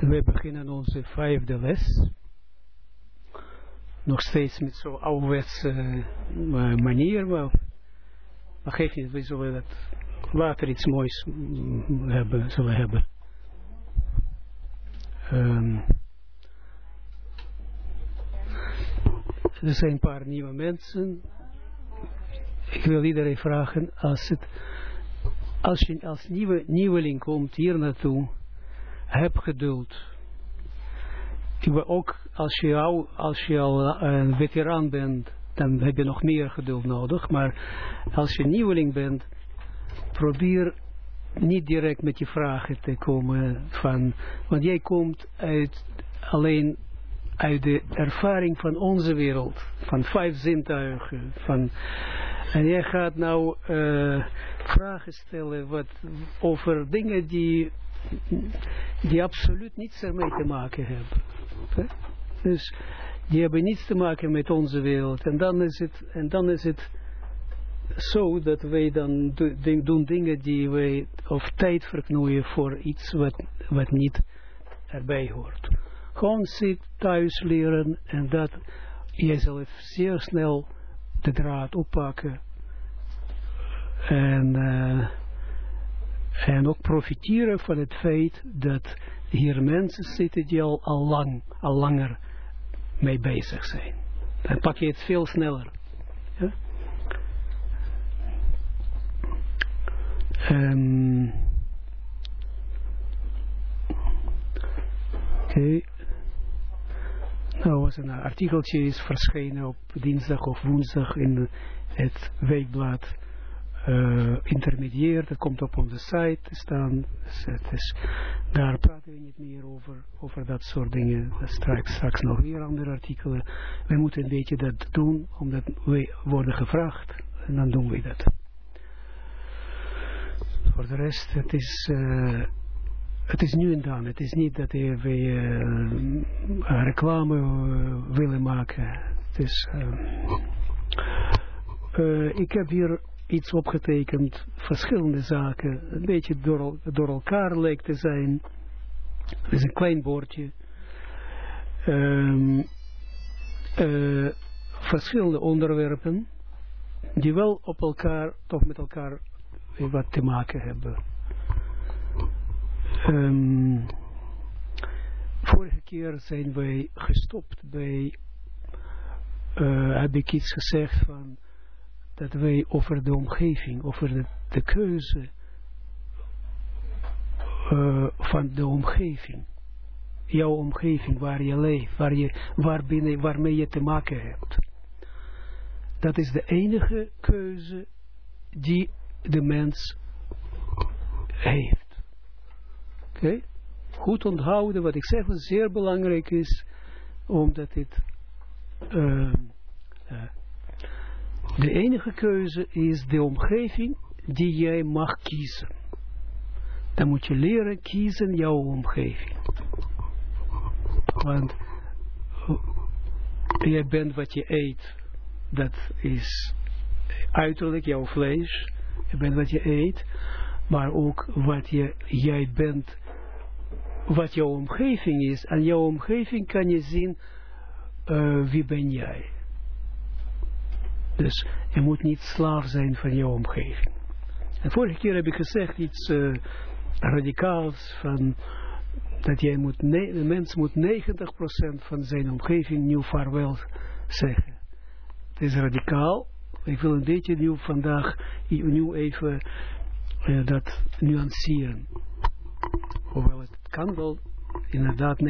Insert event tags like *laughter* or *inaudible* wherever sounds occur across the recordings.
We beginnen onze vijfde les. Nog steeds met zo'n ouderwetse uh, manier, maar, maar geef niet, we zullen dat later iets moois hebben, zullen hebben. Um, er zijn een paar nieuwe mensen. Ik wil iedereen vragen, als, het, als je als nieuwe, nieuweling komt hier naartoe, heb geduld. Ook als je, al, als je al een veteraan bent, dan heb je nog meer geduld nodig. Maar als je nieuweling bent, probeer niet direct met je vragen te komen van, want jij komt uit alleen uit de ervaring van onze wereld, van vijf zintuigen, van, en jij gaat nou uh, vragen stellen wat, over dingen die, die absoluut niets ermee te maken hebben. Dus die hebben niets te maken met onze wereld. En dan is het, en dan is het zo dat wij dan doen dingen die wij of tijd verknoeien voor iets wat, wat niet erbij hoort. Zit thuis leren en dat je zal zeer snel de draad oppakken en, uh, en ook profiteren van het feit dat hier mensen zitten die al, al lang, al langer mee bezig zijn. Dan pak je het veel sneller. Ja? Um, Oké. Nou, was een artikeltje is verschenen op dinsdag of woensdag in het weekblad uh, intermediair. Dat komt op onze site te staan. Dus het is, daar praten we niet meer over, over dat soort dingen. Straks, straks nog weer andere artikelen. We moeten een beetje dat doen, omdat we worden gevraagd. En dan doen we dat. Voor de rest, het is... Uh, het is nu en dan. Het is niet dat we uh, reclame uh, willen maken. Het is, uh, ik heb hier iets opgetekend, verschillende zaken, een beetje door, door elkaar lijkt te zijn. Het is een klein bordje. Um, verschillende onderwerpen die wel op elkaar, toch met elkaar wat te maken hebben. Um, vorige keer zijn wij gestopt bij, uh, heb ik iets gezegd van, dat wij over de omgeving, over de, de keuze uh, van de omgeving, jouw omgeving waar je leeft, waar je, waarmee je te maken hebt. Dat is de enige keuze die de mens heeft. Goed onthouden wat ik zeg, wat zeer belangrijk is, omdat het uh, uh, de enige keuze is de omgeving die jij mag kiezen. Dan moet je leren kiezen jouw omgeving. Want jij bent wat je eet, dat is uiterlijk jouw vlees. Je bent wat je eet, maar ook wat je, jij bent wat jouw omgeving is. En jouw omgeving kan je zien uh, wie ben jij. Dus je moet niet slaaf zijn van jouw omgeving. En vorige keer heb ik gezegd iets uh, radicaals van dat jij moet, de mens moet 90% van zijn omgeving nieuw vaarwel zeggen. Het is radicaal. Ik wil een beetje nieuw vandaag, nieuw even uh, dat nuanceren. Hoewel het kan wel inderdaad 90%,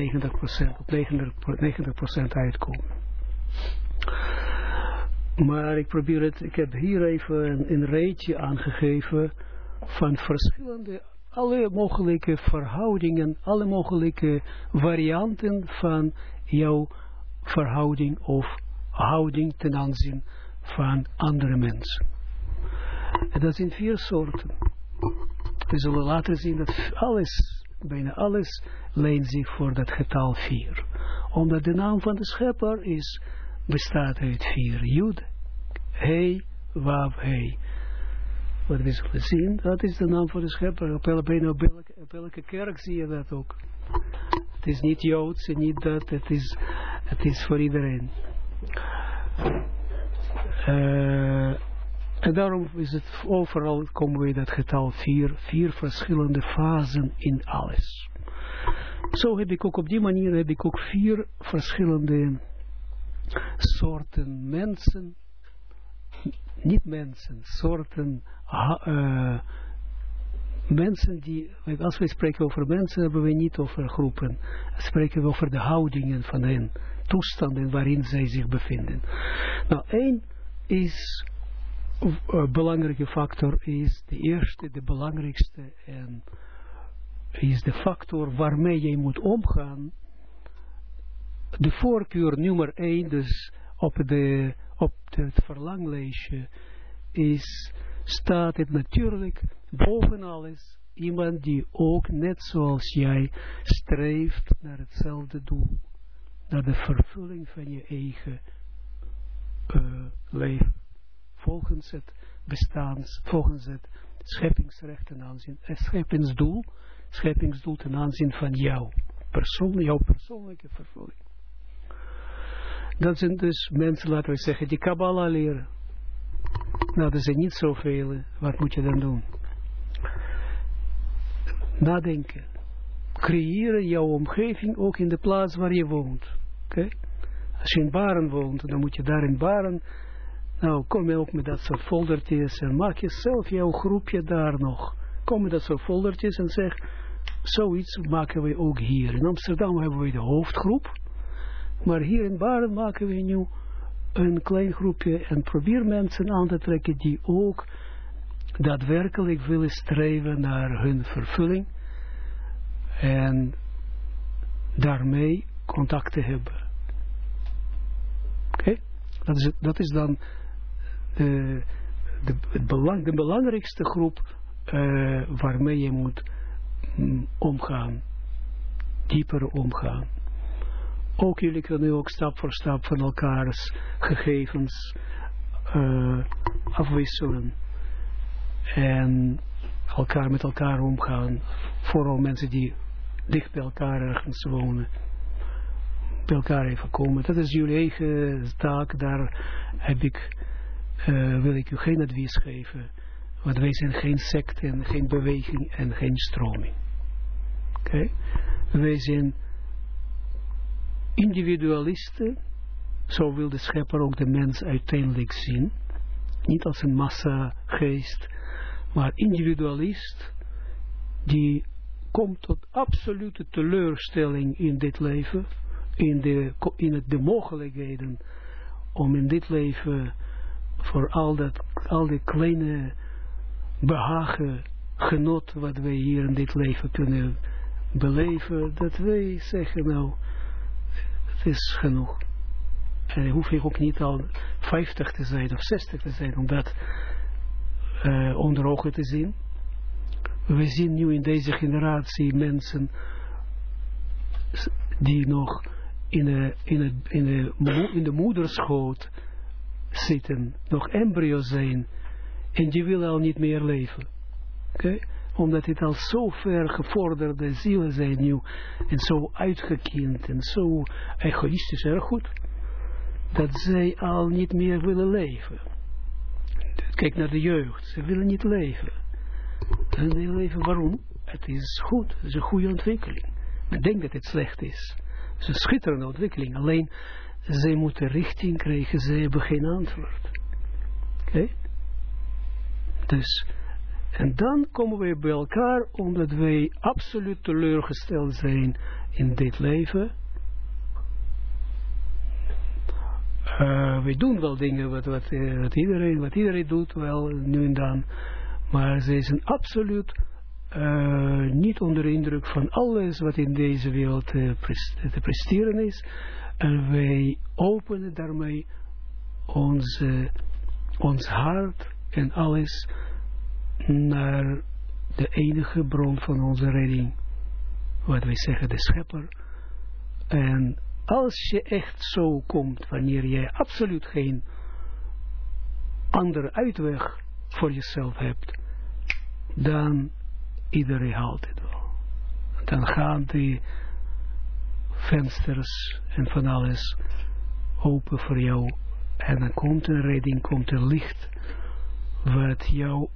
op 90%, 90% uitkomen. Maar ik probeer het, ik heb hier even een, een rijtje aangegeven van verschillende, alle mogelijke verhoudingen, alle mogelijke varianten van jouw verhouding of houding ten aanzien van andere mensen. En dat zijn vier soorten. We zullen later zien dat alles, bijna alles, leent zich voor dat getal 4. Omdat de naam van de schepper is, bestaat uit vier. Jud, He, Wav, He. wat we zullen zien, dat is de naam van de schepper. Op elke, op elke kerk zie je dat ook. Het is niet Joods en niet dat, het is, het is voor iedereen. Uh, en daarom is het overal, komen we dat getal vier, vier verschillende fasen in alles. Zo heb ik ook op die manier, heb ik ook vier verschillende soorten mensen, niet mensen, soorten uh, mensen die, als we spreken over mensen, hebben we niet over groepen. Spreken we over de houdingen van hen, toestanden waarin zij zich bevinden. Nou, één is, uh, belangrijke factor is, de eerste, de belangrijkste, en is de factor waarmee je moet omgaan. De voorkeur nummer één, dus op, de, op het verlanglijstje, is, staat het natuurlijk boven alles iemand die ook net zoals jij streeft naar hetzelfde doel. Naar de vervulling van je eigen uh, leven. Volgens het bestaans, volgens het scheppingsrecht ten aanzien, het scheppingsdoel, scheppingsdoel ten aanzien van jou. Persoon, jouw persoonlijke vervulling. Dat zijn dus mensen, laten we zeggen, die Kabbalah leren. Nou, er zijn niet zoveel. Wat moet je dan doen? Nadenken. Creëren jouw omgeving ook in de plaats waar je woont. Als je in Baren woont, dan moet je daar in Baren. Nou, kom je ook met dat soort foldertjes en maak je zelf jouw groepje daar nog. Kom met dat soort foldertjes en zeg, zoiets maken we ook hier. In Amsterdam hebben we de hoofdgroep. Maar hier in Baren maken we nu een klein groepje en probeer mensen aan te trekken die ook daadwerkelijk willen streven naar hun vervulling en daarmee contact te hebben. Oké? Dat, is, dat is dan de, het belang, de belangrijkste groep waarmee je moet omgaan. Dieper omgaan. Ook jullie kunnen ook stap voor stap van elkaars gegevens afwisselen. En elkaar met elkaar omgaan. Vooral mensen die dicht bij elkaar ergens wonen. Bij elkaar even komen. Dat is jullie eigen taak. Daar heb ik, uh, wil ik u geen advies geven. Want wij zijn geen secte en geen beweging en geen stroming. Oké? Wij zijn individualisten, zo wil de schepper ook de mens uiteindelijk zien. Niet als een massa geest, maar individualist die komt tot absolute teleurstelling in dit leven, in de, in de mogelijkheden om in dit leven voor al, dat, al die kleine behagen, genot wat wij hier in dit leven kunnen beleven, dat wij zeggen nou, is genoeg. En hoef je ook niet al 50 te zijn of 60 te zijn om dat uh, onder ogen te zien. We zien nu in deze generatie mensen die nog in de, in de, in de, in de moederschoot zitten, nog embryo zijn, en die willen al niet meer leven. Oké? omdat het al zo ver gevorderde zielen zijn nu, en zo uitgekiend, en zo egoïstisch, erg goed, dat zij al niet meer willen leven. Kijk naar de jeugd, ze willen niet leven. En die leven, waarom? Het is goed, het is een goede ontwikkeling. Men denkt dat het slecht is. Het is een schitterende ontwikkeling, alleen zij moeten richting krijgen, zij hebben geen antwoord. Oké? Dus en dan komen wij bij elkaar omdat wij absoluut teleurgesteld zijn in dit leven. Uh, wij doen wel dingen wat, wat, eh, wat, iedereen, wat iedereen doet, wel nu en dan. Maar ze zijn absoluut uh, niet onder indruk van alles wat in deze wereld te presteren is. En wij openen daarmee onze, ons hart en alles naar de enige bron van onze redding. Wat wij zeggen, de schepper. En als je echt zo komt, wanneer jij absoluut geen andere uitweg voor jezelf hebt, dan iedereen haalt het wel. Dan gaan die vensters en van alles open voor jou. En dan komt een redding, komt een licht, wat jou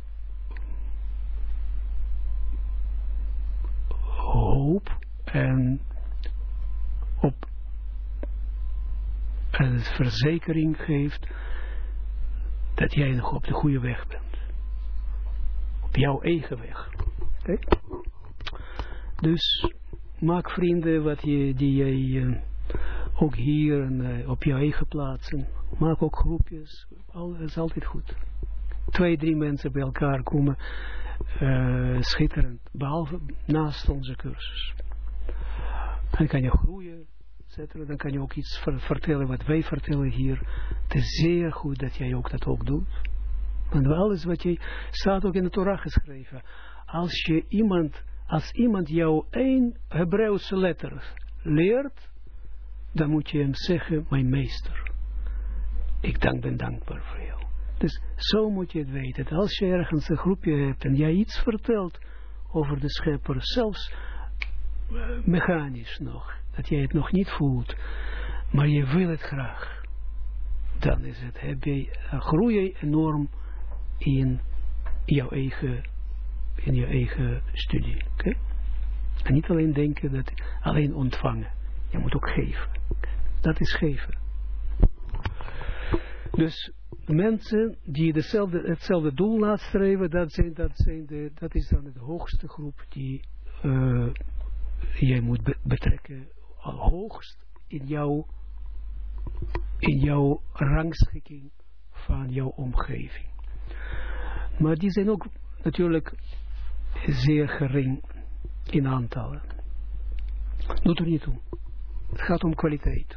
hoop en op een verzekering geeft dat jij nog op de goede weg bent. Op jouw eigen weg. Okay? Dus maak vrienden wat je, die jij uh, ook hier en uh, op jouw eigen plaatsen. Maak ook groepjes. Al, is altijd goed. Twee, drie mensen bij elkaar komen. Uh, schitterend. Behalve naast onze cursus. Dan kan je groeien. Etc. Dan kan je ook iets ver vertellen wat wij vertellen hier. Het is zeer goed dat jij ook dat ook doet. Want alles wat je staat ook in de Torah geschreven. Als je iemand als iemand jou één Hebreeuwse letter leert, dan moet je hem zeggen, mijn meester. Ik dank, ben dankbaar voor jou. Dus zo moet je het weten. Als je ergens een groepje hebt en jij iets vertelt over de schepper, zelfs uh, mechanisch nog, dat jij het nog niet voelt, maar je wil het graag, dan is het, heb je, groei je enorm in jouw eigen in je eigen studie. Okay? En niet alleen denken dat alleen ontvangen. Je moet ook geven. Dat is geven. Dus mensen die dezelfde, hetzelfde doel nastreven, dat, zijn, dat, zijn de, dat is dan de hoogste groep die uh, jij moet betrekken. Al hoogst in jouw, in jouw rangschikking van jouw omgeving. Maar die zijn ook natuurlijk zeer gering in aantallen. Doet er niet toe. Het gaat om kwaliteit.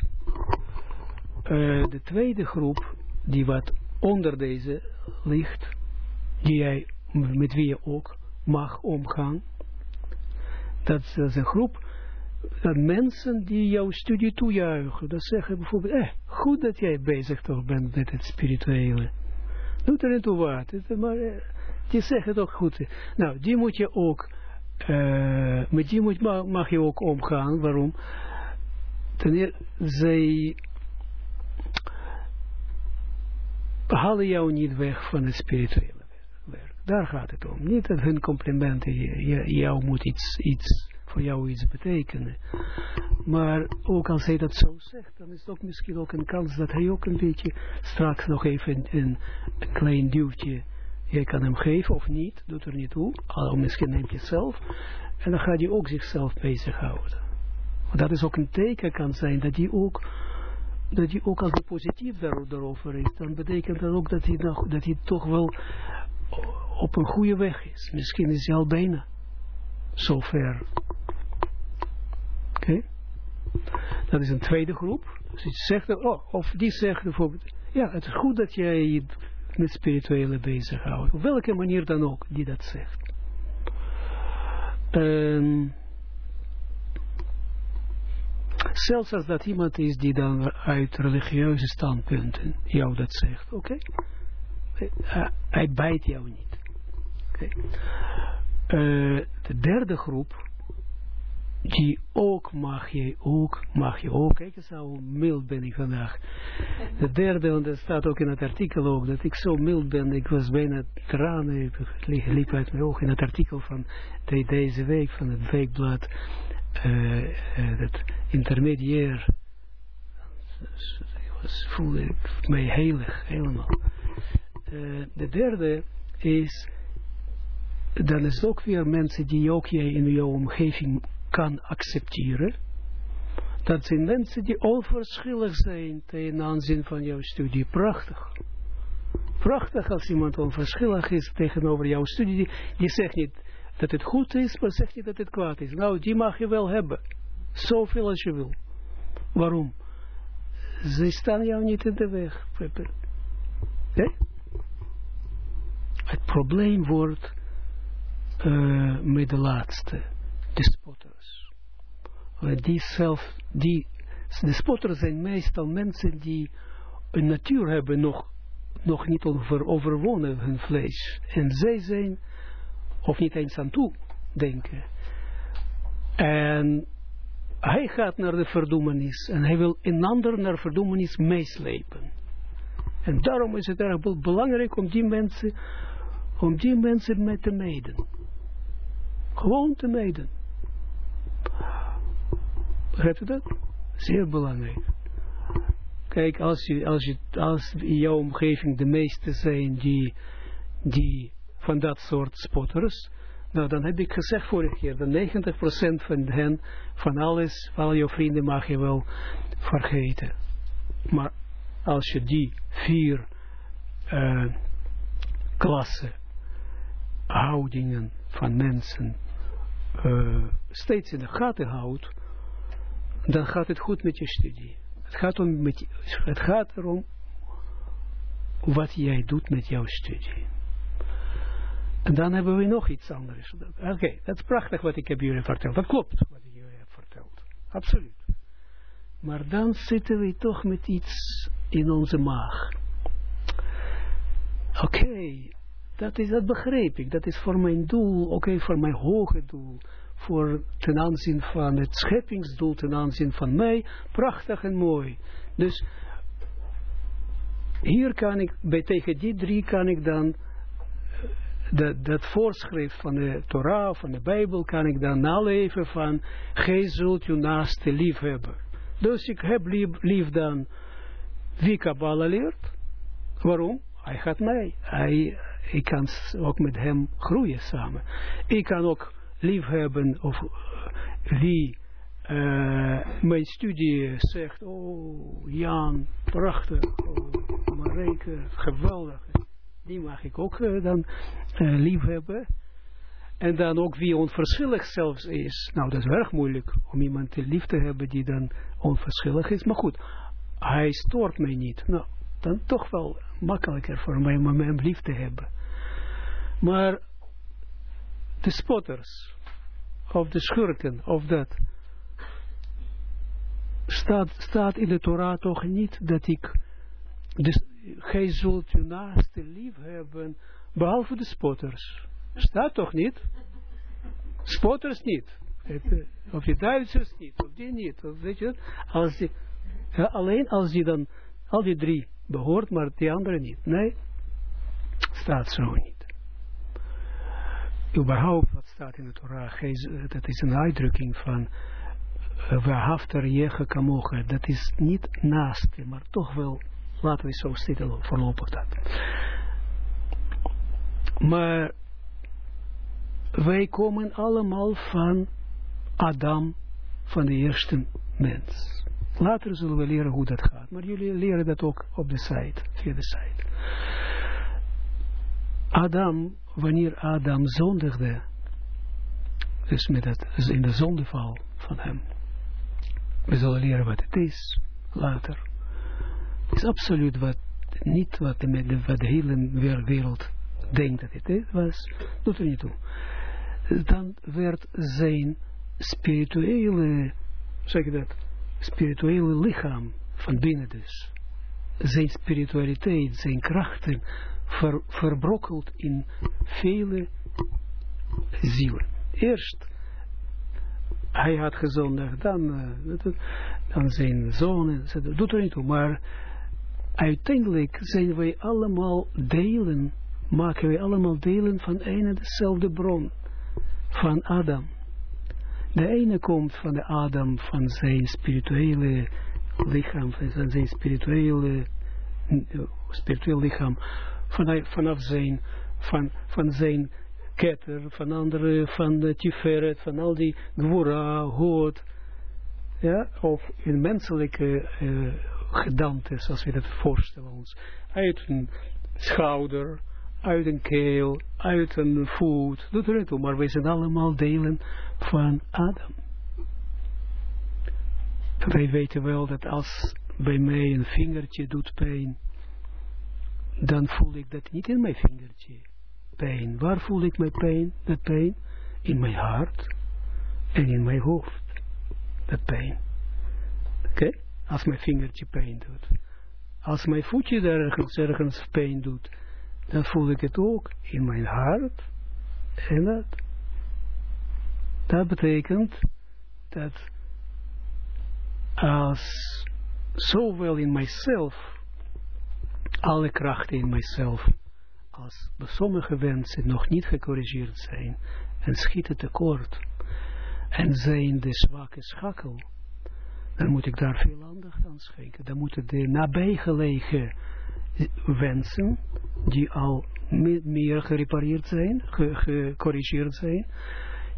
Uh, de tweede groep, die wat onder deze ligt, die jij, met wie je ook mag omgaan, dat is een groep dat mensen die jouw studie toejuichen, dat zeggen bijvoorbeeld, eh, goed dat jij bezig toch bent met het spirituele. Doet er niet toe wat, maar... Eh, die zeggen toch goed. Nou, die moet je ook, met die moet, mag je ook omgaan. Waarom? Ten zij halen jou niet weg van het spirituele werk. Daar gaat het om. Niet dat hun complimenten jou moet iets, iets, voor jou iets betekenen. Maar ook als hij dat zo zegt, dan is het ook misschien ook een kans dat hij ook een beetje straks nog even een, een klein duwtje je kan hem geven of niet, doet er niet toe. Al misschien neemt je het zelf. En dan gaat hij ook zichzelf bezighouden. Dat is ook een teken kan zijn dat hij ook, dat hij ook als hij positief daarover is, dan betekent dat ook dat hij, nog, dat hij toch wel op een goede weg is. Misschien is hij al bijna zover. Oké? Dat is een tweede groep. Dus oh, of die zegt bijvoorbeeld, ja, het is goed dat jij met spirituele bezighouden. Op welke manier dan ook die dat zegt. Um, zelfs als dat iemand is die dan uit religieuze standpunten jou dat zegt. Oké? Hij bijt jou niet. Okay. De derde groep die ook mag je ook, mag je ook, kijk eens hoe mild ben ik vandaag. De derde, want dat staat ook in het artikel ook, dat ik zo mild ben, ik was bijna tranen, liep uit mijn ogen in het artikel van de, deze week, van het weekblad, uh, dat intermediair, ik was, voelde mij heilig, helemaal. Uh, de derde is, dan is ook weer mensen die ook jij in jouw omgeving kan accepteren. Dat zijn mensen die onverschillig zijn ten aanzien van jouw studie. Prachtig. Prachtig als iemand onverschillig is tegenover jouw studie. Die, zegt niet dat het goed is, maar zegt niet dat het kwaad is. Nou, die mag je wel hebben. Zoveel als je wil. Waarom? Ze staan jou niet in de weg. Nee? Het probleem wordt uh, met de laatste, de die zelf, die, de spotters zijn meestal mensen die een natuur hebben nog, nog niet over, overwonnen hun vlees. En zij zijn of niet eens aan toe denken. En hij gaat naar de verdoemenis en hij wil een ander naar verdoemenis meeslepen. En daarom is het erg belangrijk om die mensen, om die mensen met te mijden. Gewoon te mijden. Begrijpt u dat? Zeer belangrijk. Kijk, als, je, als, je, als in jouw omgeving de meeste zijn die, die van dat soort spotters, nou dan heb ik gezegd vorige keer, dat 90% van hen, van alles, van al jouw vrienden mag je wel vergeten. Maar als je die vier uh, klassen, houdingen van mensen uh, steeds in de gaten houdt, dan gaat het goed met je studie. Het gaat, om met, het gaat erom wat jij doet met jouw studie. En dan hebben we nog iets anders. Oké, dat is prachtig wat ik heb jullie verteld. Dat klopt wat ik jullie heb verteld. Absoluut. Maar dan zitten we toch met iets in onze maag. Oké, dat is dat begreep ik. Dat is voor mijn doel, oké, voor mijn hoge doel. Voor ten aanzien van het scheppingsdoel, ten aanzien van mij. Prachtig en mooi. Dus hier kan ik, bij tegen die drie kan ik dan dat, dat voorschrift van de Torah, van de Bijbel, kan ik dan naleven van, gij zult je naaste lief hebben. Dus ik heb lief, lief dan wie Kabbalah leert. Waarom? Hij gaat mij. Hij, ik kan ook met hem groeien samen. Ik kan ook lief hebben of wie uh, mijn studie zegt, oh Jan, prachtig, oh geweldig die mag ik ook uh, dan uh, lief hebben. En dan ook wie onverschillig zelfs is. Nou, dat is erg moeilijk om iemand te lief te hebben die dan onverschillig is. Maar goed, hij stoort mij niet. Nou, dan toch wel makkelijker voor mij om hem lief te hebben. Maar de spotters, of de schurken, of dat, staat, staat in de Torah toch niet dat ik, dus gij zult naaste lief hebben, behalve de spotters. Staat toch niet? Spotters niet. Eh, of die Duitsers niet, of die niet. Of weet je als alleen als die dan, al die drie behoort, maar die andere niet. Nee, staat zo niet. Überhaupt, wat staat in de Torah, dat is een uitdrukking van uh, Wahafter Jeche Kamoche. Dat is niet naaste, maar toch wel Laten we zo zitten voorlopig dat. Maar wij komen allemaal van Adam, van de eerste mens. Later zullen we leren hoe dat gaat. Maar jullie leren dat ook op de site, via de site. Adam, wanneer Adam zondigde, dus met het, in de zondeval van hem. We zullen leren wat het is, later is absoluut wat, niet wat de, wat hele wereld denkt dat het was, doet er niet toe. Dan werd zijn spirituele, zeg ik dat, spirituele lichaam van binnen dus, zijn spiritualiteit, zijn krachten, ver, verbrokkeld in vele zielen. Eerst, hij had gezondigd, dan, uh, dan zijn zonen, doet er niet toe, maar uiteindelijk zijn wij allemaal delen, maken wij allemaal delen van een en dezelfde bron, van Adam. De ene komt van de Adam, van zijn spirituele lichaam, van zijn spirituele, spiritueel lichaam, vanaf, vanaf zijn, van, van zijn ketter, van andere, van de Tiferet, van al die Gwora, Hood, ja, of in menselijke uh, gedante, zoals we dat voorstellen ons. Uit een schouder, uit een keel, uit een voet, doet er niet toe, maar wij zijn allemaal delen van Adam. Wij weten wel dat als bij mij een vingertje doet pijn, dan voel ik dat niet in mijn vingertje pijn. Waar voel ik mijn pijn, dat pijn? In mijn hart en in mijn hoofd. Dat pijn. Oké? als mijn vingertje pijn doet. Als mijn voetje ergens, ergens pijn doet, dan voel ik het ook in mijn hart En dat, dat betekent dat als zowel in mijzelf, alle krachten in mijzelf, als sommige wensen nog niet gecorrigeerd zijn en schieten tekort en zijn de zwakke schakel, dan moet ik daar veel aandacht aan schenken. Dan moeten de nabijgelegen wensen, die al meer gerepareerd zijn, gecorrigeerd zijn,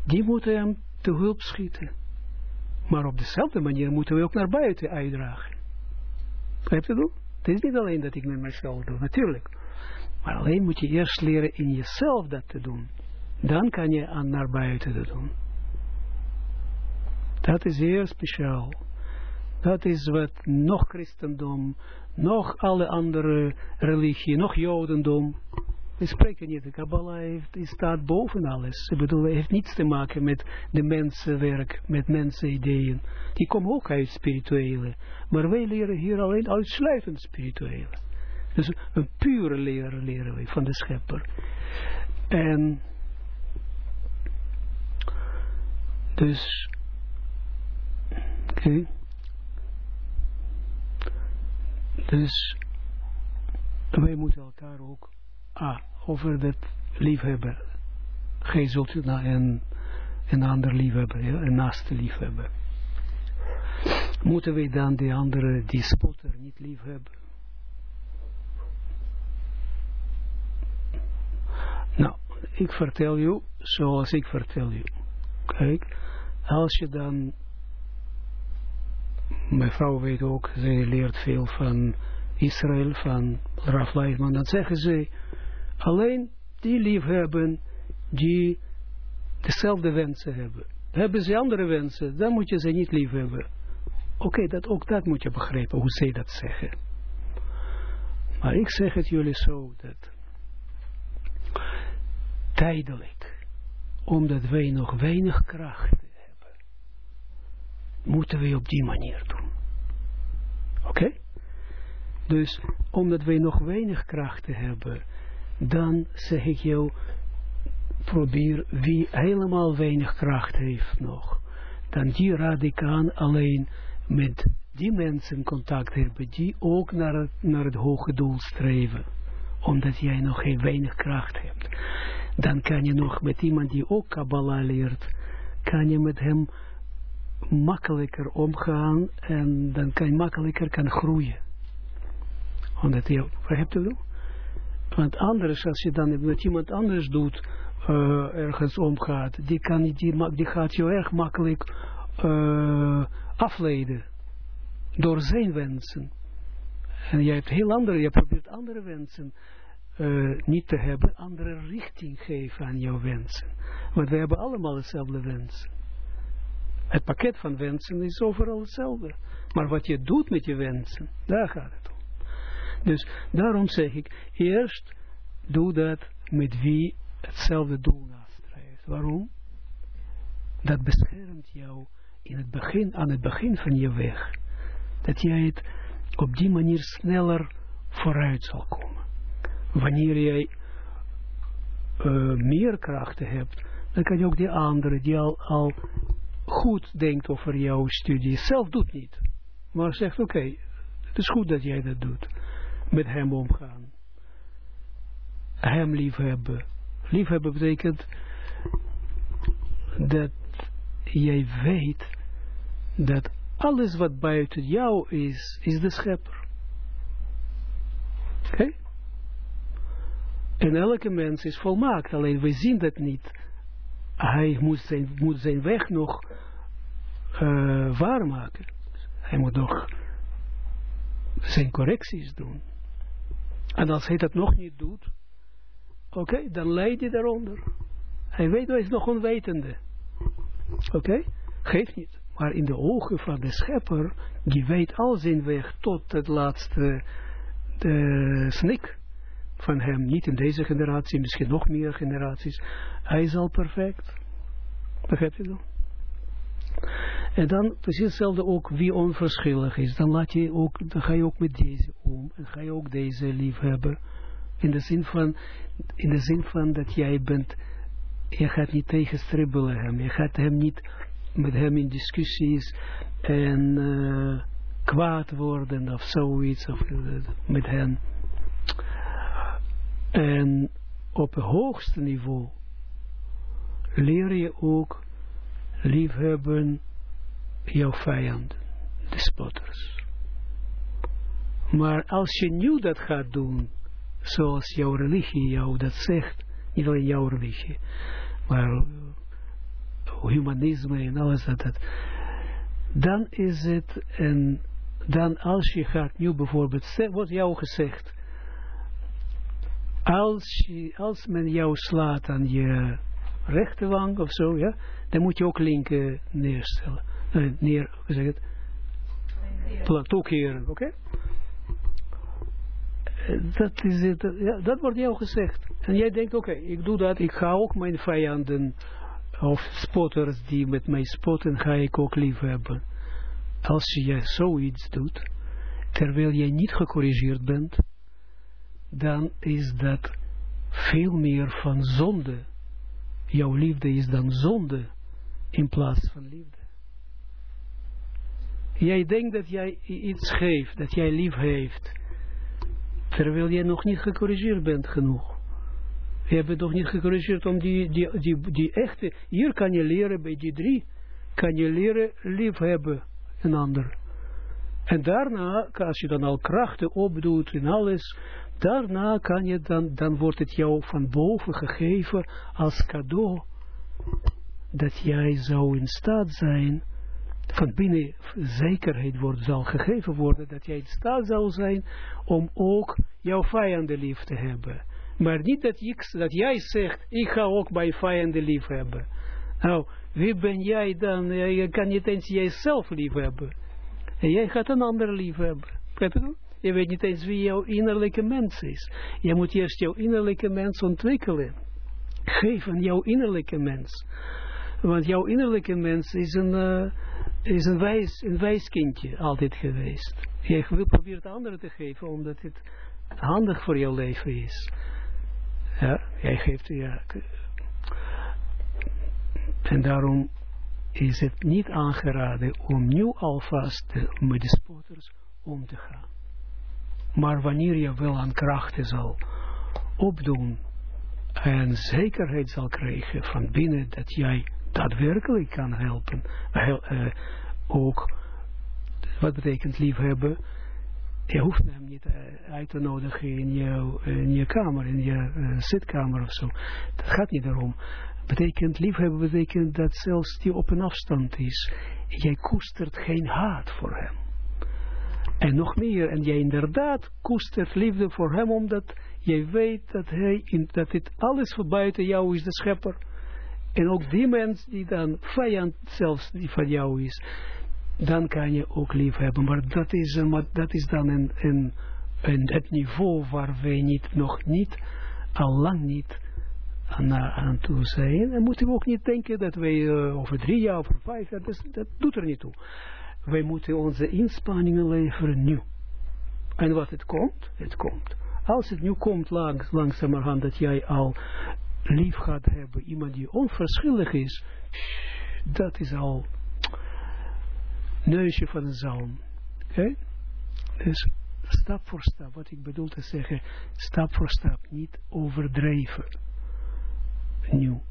die moeten hem te hulp schieten. Maar op dezelfde manier moeten we ook naar buiten uitdragen. Heb je dat? Het is niet alleen dat ik met mezelf doe, natuurlijk. Maar alleen moet je eerst leren in jezelf dat te doen. Dan kan je aan naar buiten dat doen. Dat is heel speciaal. Dat is wat nog christendom, nog alle andere religie, nog jodendom. We spreken niet, de Kabbalah staat boven alles. Ik bedoel, het heeft niets te maken met de mensenwerk, met mensenideeën. Die komen ook uit spirituele. Maar wij leren hier alleen uitsluitend spirituele. Dus een pure leren leren wij van de schepper. En dus oké. Dus wij moeten elkaar ook ah, over dat liefhebben. Gij zult een, een ander liefhebben, een naaste liefhebben. Moeten wij dan die andere, die spotter, niet liefhebben? Nou, ik vertel je zoals ik vertel je. Kijk, als je dan, mijn vrouw weet ook, zij leert veel van Israël, van Raf Leitman, dan zeggen ze, alleen die liefhebben die dezelfde wensen hebben. Hebben ze andere wensen, dan moet je ze niet liefhebben. Oké, dat, ook dat moet je begrijpen, hoe zij dat zeggen. Maar ik zeg het jullie zo, dat tijdelijk, omdat wij nog weinig krachten hebben, moeten we op die manier doen. Oké? Dus, omdat wij nog weinig krachten hebben, dan zeg ik jou, probeer wie helemaal weinig kracht heeft nog, dan die raad alleen met die mensen contact hebben, die ook naar het, naar het hoge doel streven, omdat jij nog geen weinig kracht hebt. Dan kan je nog met iemand die ook Kabbalah leert, kan je met hem makkelijker omgaan en dan kan je makkelijker kan groeien. Omdat je, wat heb je want anders, als je dan met iemand anders doet, uh, ergens omgaat, die, kan, die, die gaat je erg makkelijk uh, afleiden. Door zijn wensen. En jij hebt heel andere, je probeert andere wensen uh, niet te hebben, andere richting geven aan jouw wensen. Want we hebben allemaal hetzelfde wensen. Het pakket van wensen is overal hetzelfde. Maar wat je doet met je wensen, daar gaat het. Dus daarom zeg ik, eerst doe dat met wie hetzelfde doel nastreeft. Waarom? Dat beschermt jou in het begin, aan het begin van je weg. Dat jij het op die manier sneller vooruit zal komen. Wanneer jij uh, meer krachten hebt, dan kan je ook die andere die al, al goed denkt over jouw studie, zelf doet niet. Maar zegt, oké, het is goed dat jij dat doet met hem omgaan. Hem liefhebben. Liefhebben betekent dat jij weet dat alles wat buiten jou is, is de schepper. Oké? En elke mens is volmaakt, alleen we zien dat niet. Hij moet zijn, moet zijn weg nog uh, waarmaken. Hij moet nog zijn correcties doen. En als hij dat nog niet doet, oké, dan leidt hij daaronder. Hij weet, hij is nog onwetende. Oké, geeft niet. Maar in de ogen van de schepper, die weet al zijn weg tot het laatste de snik van hem. Niet in deze generatie, misschien nog meer generaties. Hij is al perfect. Begrijpt je dat? En dan precies hetzelfde ook wie onverschillig is. Dan, laat je ook, dan ga je ook met deze om. En ga je ook deze lief hebben. In de zin van, in de zin van dat jij bent je gaat niet tegenstribbelen hem. Je gaat hem niet met hem in discussies en uh, kwaad worden of zoiets of, uh, met hen. En op het hoogste niveau leer je ook liefhebben jouw vijanden, de spotters. Maar als je nu dat gaat doen, zoals jouw religie jou dat zegt, niet alleen jouw religie, maar humanisme en alles dat, dat dan is het en dan als je gaat nu bijvoorbeeld, wordt jou gezegd, als, je, als men jou slaat aan je rechterwang of zo, ja, dan moet je ook linker neerstellen. Uh, neer, hoe zeg het? Toekeren, oké? Dat is het, ja, dat wordt jou gezegd. En jij denkt, oké, ik doe dat, ik ga ook mijn vijanden of spotters die met mij spotten, ga ik ook lief hebben. Als je zoiets doet, terwijl jij niet gecorrigeerd bent, dan is dat veel meer van zonde. Jouw liefde is dan zonde in plaats van liefde. Jij denkt dat jij iets geeft, dat jij lief heeft, terwijl jij nog niet gecorrigeerd bent genoeg. Je bent nog niet gecorrigeerd om die, die, die, die echte, hier kan je leren bij die drie, kan je leren lief hebben een ander. En daarna, als je dan al krachten opdoet en alles, daarna kan je dan, dan wordt het jou van boven gegeven als cadeau, dat jij zou in staat zijn, van binnen zekerheid wordt, zal gegeven worden, dat jij in staat zou zijn om ook jouw vijanden lief te hebben. Maar niet dat, dat jij zegt, ik ga ook bij vijanden lief hebben. Nou, wie ben jij dan? Je kan niet eens jijzelf lief hebben. En jij gaat een ander lief hebben. Je weet niet eens wie jouw innerlijke mens is. Je moet eerst jouw innerlijke mens ontwikkelen. Geef aan jouw innerlijke mens. Want jouw innerlijke mens is een, uh, is een, wijs, een wijs kindje altijd geweest. Je wil proberen anderen te geven, omdat het handig voor jouw leven is. Ja, jij geeft, ja. En daarom is het niet aangeraden om nu alvast met de spotters om te gaan. Maar wanneer je wel aan krachten zal opdoen en zekerheid zal krijgen van binnen dat jij daadwerkelijk kan helpen, uh, ook, wat betekent liefhebben, je hoeft hem niet uh, uit te nodigen in je, in je kamer, in je uh, zitkamer of zo. Dat gaat niet daarom. Betekent, liefhebben betekent dat zelfs die op een afstand is. Jij koestert geen haat voor hem. En nog meer, en jij inderdaad koestert liefde voor hem, omdat jij weet dat hij, dat dit alles voor buiten jou is, de schepper. En ook die mens die dan vijand zelfs die van jou is, dan kan je ook lief hebben. Maar dat is, een, dat is dan een, een, een, het niveau waar wij niet, nog niet, al lang niet aan, aan toe zijn. En moeten we ook niet denken dat wij uh, over drie jaar, over vijf jaar, dat, dat doet er niet toe. Wij moeten onze inspanningen leveren nu. En wat het komt, het komt. Als het nu komt langs, langzamerhand dat jij al lief gaat hebben, iemand die onverschillig is, dat is al neusje van een zalm. Oké? Dus stap voor stap, wat ik bedoel te zeggen, stap voor stap, niet overdreven. Nieuw.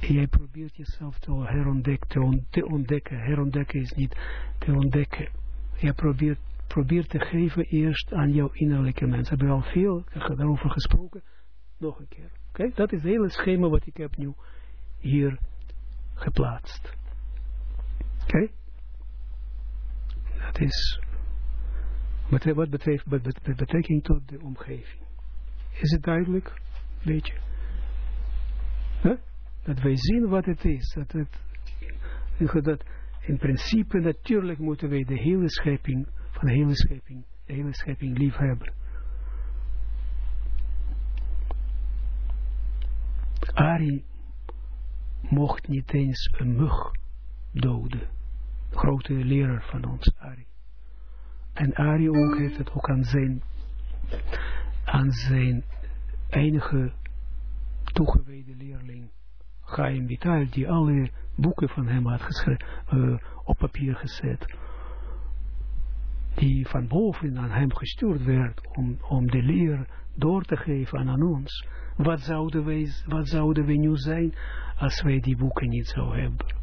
Jij probeert jezelf te herontdekken, te, ontdekken. Herontdekken is niet te ontdekken. Jij probeert, probeert te geven eerst aan jouw innerlijke mens. We hebben al veel daarover gesproken. Nog een keer. Oké, dat is het hele schema wat ik heb nu hier geplaatst. Oké? Dat is wat betreft betrekking tot de omgeving. Is het duidelijk? Weet je? Dat wij zien wat het is. Dat het, in principe natuurlijk moeten wij de hele schepping, van de hele schepping, de hele schepping lief Ari mocht niet eens een mug doden. Grote leraar van ons, Ari. En Ari ook heeft het ook aan zijn, aan zijn enige toegewijde leerling, Chaim Vital, die alle boeken van hem had uh, op papier gezet, die van boven aan hem gestuurd werd om, om de leer door te geven aan ons. Wat zouden, wij, wat zouden we nu zijn als wij die boeken niet zouden hebben?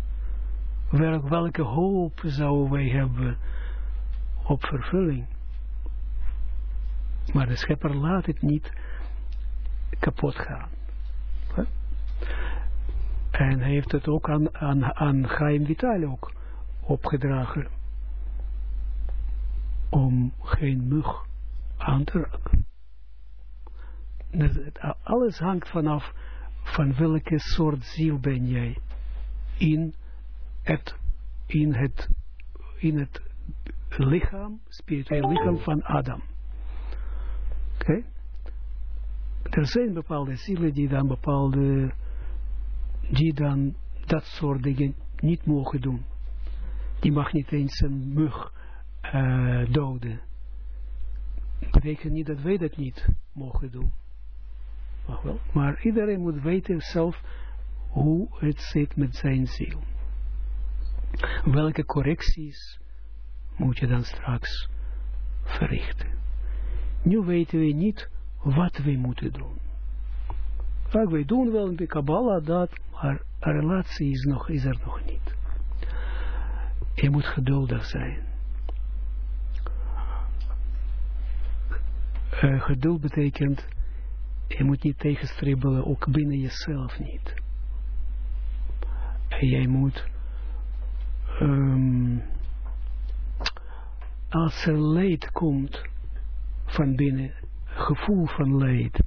Welk, welke hoop zouden wij hebben op vervulling? Maar de schepper laat het niet kapot gaan. En hij heeft het ook aan, aan, aan Chaim Vital ook opgedragen. Geen mug aan te raken. Alles hangt vanaf van welke soort ziel ben jij in het, in het, in het lichaam, spiritueel lichaam van Adam. Oké? Er zijn bepaalde zielen die dan bepaalde, die dan dat soort dingen niet mogen doen. Die mag niet eens een mug uh, doden. Betekent niet dat wij dat niet mogen doen. Wel. Maar iedereen moet weten zelf hoe het zit met zijn ziel. Welke correcties moet je dan straks verrichten. Nu weten we niet wat we moeten doen. Kijk, wij doen wel in de Kabbalah dat, maar relatie is, nog, is er nog niet. Je moet geduldig zijn. Uh, geduld betekent, je moet niet tegenstribbelen, ook binnen jezelf niet. En jij moet um, als er leed komt van binnen, gevoel van leed,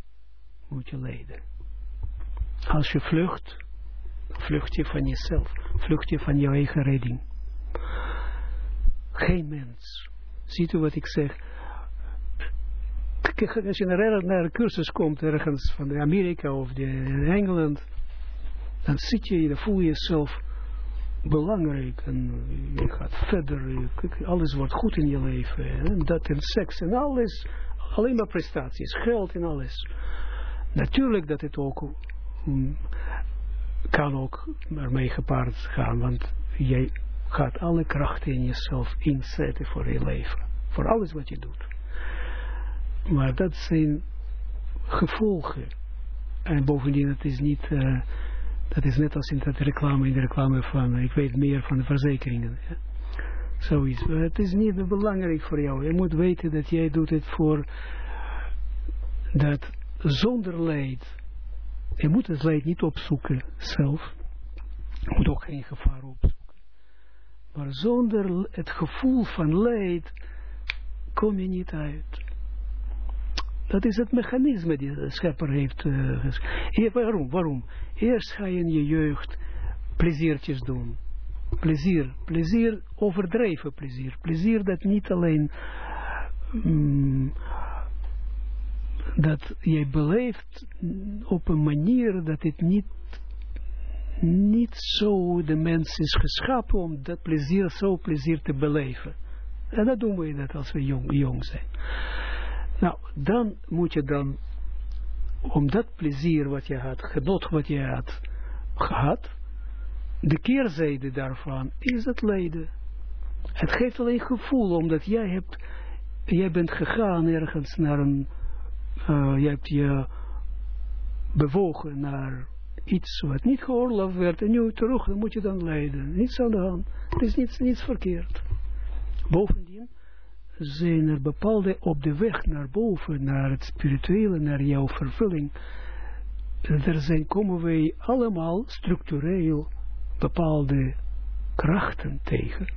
moet je lijden. Als je vlucht, vlucht je van jezelf, vlucht je van je eigen redding. Geen mens. Ziet u wat ik zeg? Als je naar, naar een cursus komt, ergens van de Amerika of de, Engeland, dan zit je, dan voel je jezelf belangrijk en je gaat verder, alles wordt goed in je leven, en dat en seks en alles, alleen maar prestaties, geld en alles. Natuurlijk dat het ook um, kan ook ermee gepaard gaan, want jij gaat alle krachten in jezelf inzetten voor je leven, voor alles wat je doet. Maar dat zijn gevolgen. En bovendien, het is niet... Uh, dat is net als in de reclame, in de reclame van, ik weet meer van de verzekeringen. Ja. Zoiets. Het is niet belangrijk voor jou. Je moet weten dat jij doet het voor dat zonder leid. Je moet het leid niet opzoeken zelf. Je moet ook geen gevaar opzoeken. Maar zonder het gevoel van leid kom je niet uit. Dat is het mechanisme die de schepper heeft uh, Waarom? Waarom? Eerst ga je in je jeugd pleziertjes doen. Plezier. Plezier, overdreven plezier. Plezier dat niet alleen um, dat jij beleeft op een manier dat het niet niet zo de mens is geschapen om dat plezier, zo plezier te beleven. En dat doen we dat als we jong, jong zijn. Nou, dan moet je dan, om dat plezier wat je had, genot wat je had gehad, de keerzijde daarvan is het lijden. Het geeft alleen gevoel, omdat jij hebt, jij bent gegaan ergens naar een, uh, jij hebt je bewogen naar iets wat niet geoorloofd werd, en nu terug, dan moet je dan lijden. Niets aan de hand. Het is niets, niets verkeerd. Bovendien, zijn er bepaalde op de weg naar boven, naar het spirituele, naar jouw vervulling. Er zijn, komen wij allemaal structureel bepaalde krachten tegen,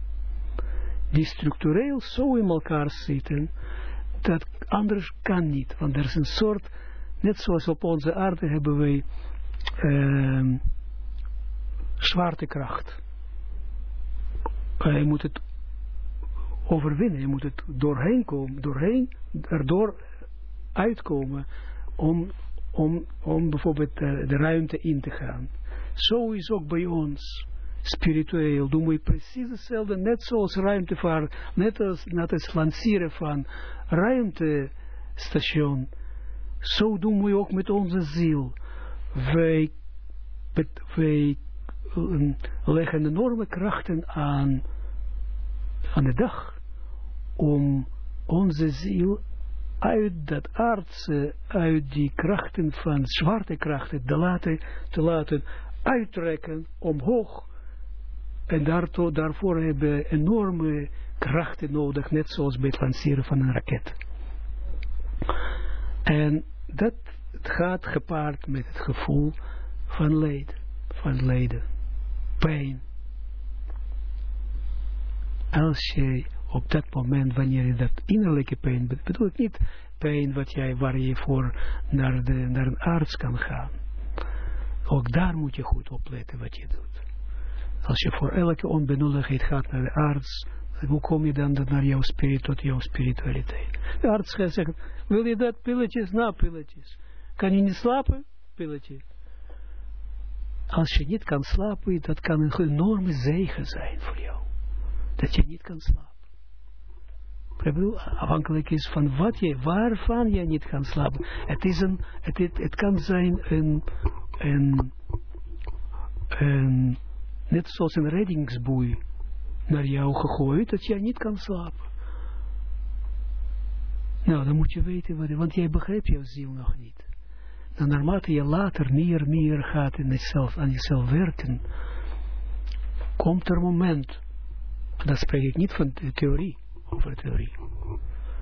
die structureel zo in elkaar zitten, dat anders kan niet. Want er is een soort, net zoals op onze aarde hebben wij uh, zwaartekracht. Je moet het overwinnen. Je moet het doorheen komen, doorheen, erdoor uitkomen om, om, om bijvoorbeeld de, de ruimte in te gaan. Zo is ook bij ons spiritueel doen we precies hetzelfde, net zoals ruimtevaart, net als, net als lanceren van ruimtestation. Zo doen we ook met onze ziel. wij, uh, leggen enorme krachten aan, aan de dag om onze ziel uit dat aardse, uit die krachten van zwarte krachten te laten, te laten uittrekken omhoog. En daartoe, daarvoor hebben we enorme krachten nodig, net zoals bij het lanceren van een raket. En dat gaat gepaard met het gevoel van leed, van lijden, pijn. Als je op dat moment, wanneer je dat innerlijke pijn, bedoel ik niet pijn wat jij, waar je voor naar, de, naar een arts kan gaan. Ook daar moet je goed opletten wat je doet. Als je voor elke onbenulligheid gaat naar de arts, hoe kom je dan naar jouw spirit, tot jouw spiritualiteit? De arts gaat zeggen, wil je dat pilletjes? Nou, pilletjes. Kan je niet slapen? Pilletje. Als je niet kan slapen, dat kan een enorme zegen zijn voor jou. Dat je niet kan slapen. Afhankelijk is van wat je, waarvan je niet kan slapen. Het, is een, het, het, het kan zijn een, een, een, net zoals een reddingsboei naar jou gegooid, dat jij niet kan slapen. Nou, dan moet je weten, wat, want jij begrijpt jouw ziel nog niet. Dan naarmate je later meer, meer gaat in jezelf, aan jezelf werken, komt er een moment, dat spreek ik niet van de theorie, over theorie,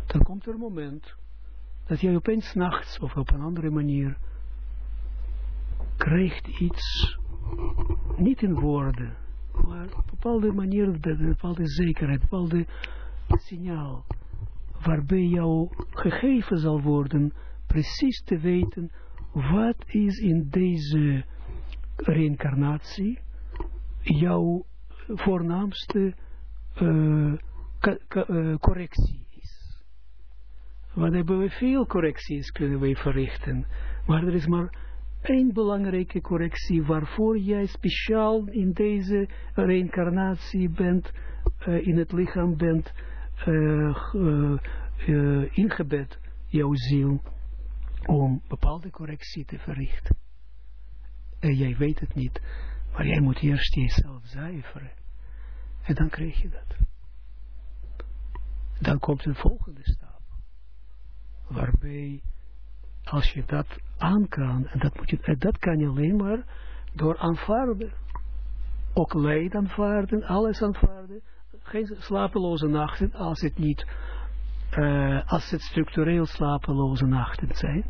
dan komt er een moment dat jij opeens nachts of op een andere manier krijgt iets, niet in woorden, maar op een bepaalde manier, een bepaalde zekerheid, een bepaalde signaal, waarbij jou gegeven zal worden precies te weten wat is in deze reïncarnatie jouw voornaamste uh, correctie is. Want hebben we veel correcties kunnen we verrichten, maar er is maar één belangrijke correctie waarvoor jij speciaal in deze reïncarnatie bent, in het lichaam bent ingebed, jouw ziel, om bepaalde correctie te verrichten. En jij weet het niet, maar jij moet eerst jezelf zuiveren. En dan krijg je dat. Dan komt een volgende stap. Waarbij, als je dat aan kan, en dat, moet je, dat kan je alleen maar door aanvaarden. Ook leid aanvaarden, alles aanvaarden. Geen slapeloze nachten, als het niet, uh, als het structureel slapeloze nachten zijn.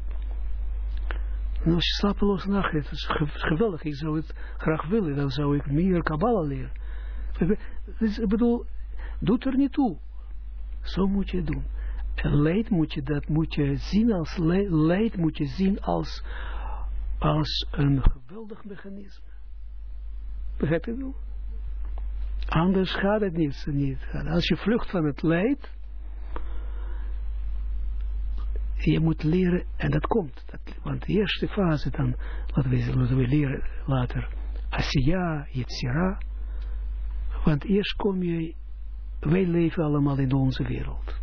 En als je slapeloze nachten, dat is geweldig, ik zou het graag willen, dan zou ik meer Kabbalah leren. Dus, ik bedoel, doet er niet toe. Zo moet je doen. En leid moet je, dat moet je zien als, leid moet je zien als, als een geweldig mechanisme. Begrijp je wel? Anders gaat het niet. Als je vlucht van het leid, je moet leren, en dat komt, dat, want de eerste fase dan, laten we, we leren later, Asiya, Yetzira, want eerst kom je, wij leven allemaal in onze wereld.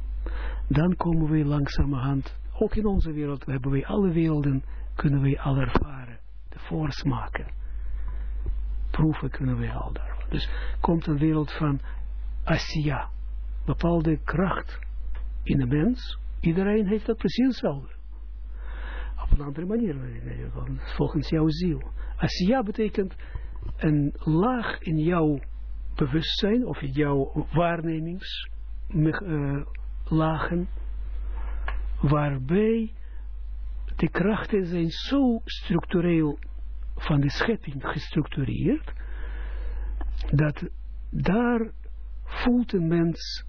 Dan komen we langzamerhand, ook in onze wereld, hebben wij alle werelden, kunnen wij al ervaren, de voorsmaken. Proeven kunnen wij al daar. Dus komt een wereld van Asiya, bepaalde kracht in de mens. Iedereen heeft dat precies hetzelfde. Op een andere manier, volgens jouw ziel. Asiya betekent een laag in jouw bewustzijn of jouw waarnemingslagen, waarbij de krachten zijn zo structureel van de schepping gestructureerd, dat daar voelt een mens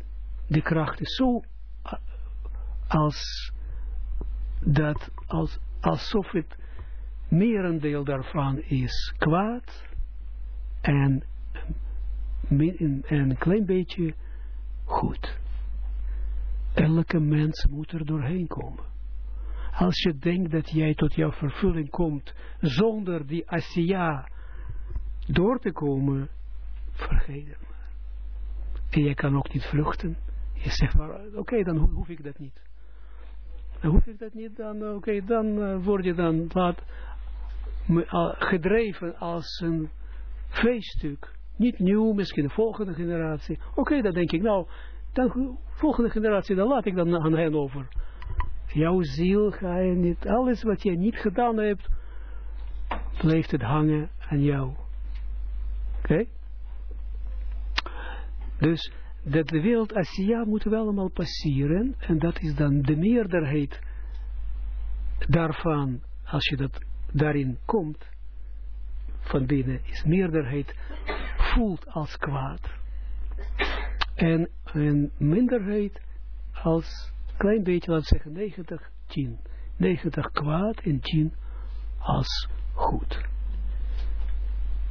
de krachten zo als dat, als, alsof het merendeel daarvan is kwaad en en een klein beetje goed. Elke mens moet er doorheen komen. Als je denkt dat jij tot jouw vervulling komt zonder die Asiya door te komen, vergeet het maar. En je kan ook niet vluchten. Je zegt maar, oké, dan hoef ik dat niet. Dan hoef ik dat niet, dan, oké, dan uh, word je dan, laat, gedreven als een feeststuk. Niet nieuw, misschien de volgende generatie. Oké, dan denk ik, nou, dan volgende generatie, dan laat ik dan aan hen over. Jouw ziel ga je niet, alles wat je niet gedaan hebt, blijft het hangen aan jou. Oké? Dus dat de wereld Asia moet wel allemaal passeren en dat is dan de meerderheid daarvan, als je dat daarin komt, van binnen, is meerderheid voelt als kwaad. En een minderheid als klein beetje, laten we zeggen 90, 10. 90 kwaad en 10 als goed.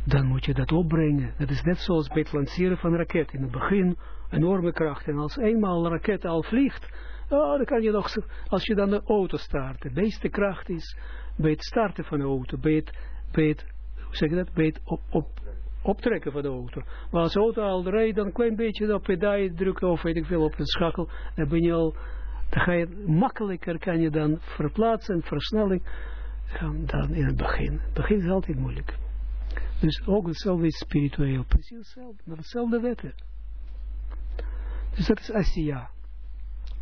Dan moet je dat opbrengen. Dat is net zoals bij het lanceren van een raket. In het begin enorme kracht. En als eenmaal een raket al vliegt, oh, dan kan je nog, als je dan de auto start, de meeste kracht is bij het starten van de auto, bij het, bij het hoe zeg je dat, bij het op, op, optrekken van de auto. Maar als de auto al rijdt, dan een klein beetje op pedaal drukken of weet ik veel op de schakel, dan ben je al, dan ga je makkelijker, kan je dan verplaatsen, versnelling, dan in het begin. Het begin is altijd moeilijk. Dus ook hetzelfde is spiritueel, precies hetzelfde, hetzelfde wetten. Dus dat is Asiya.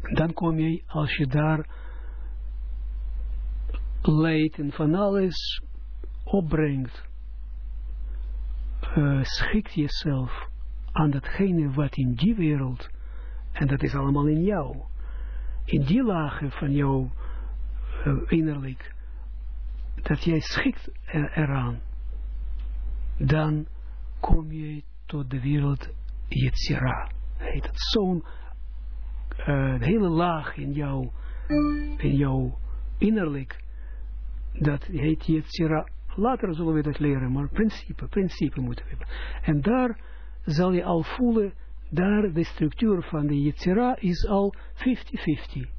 Dan kom je, als je daar leid en van alles opbrengt, uh, schikt jezelf aan datgene wat in die wereld, en dat is allemaal in jou, in die lagen van jou uh, innerlijk, dat jij schikt er, eraan, dan kom je tot de wereld Yetzira. Heet het. Zo'n uh, hele laag in jou, in jou innerlijk, dat heet Yetzira Later zullen we dat leren, maar principe, principe moeten we hebben. En daar zal je al voelen, daar de structuur van de Yetzira is al 50-50.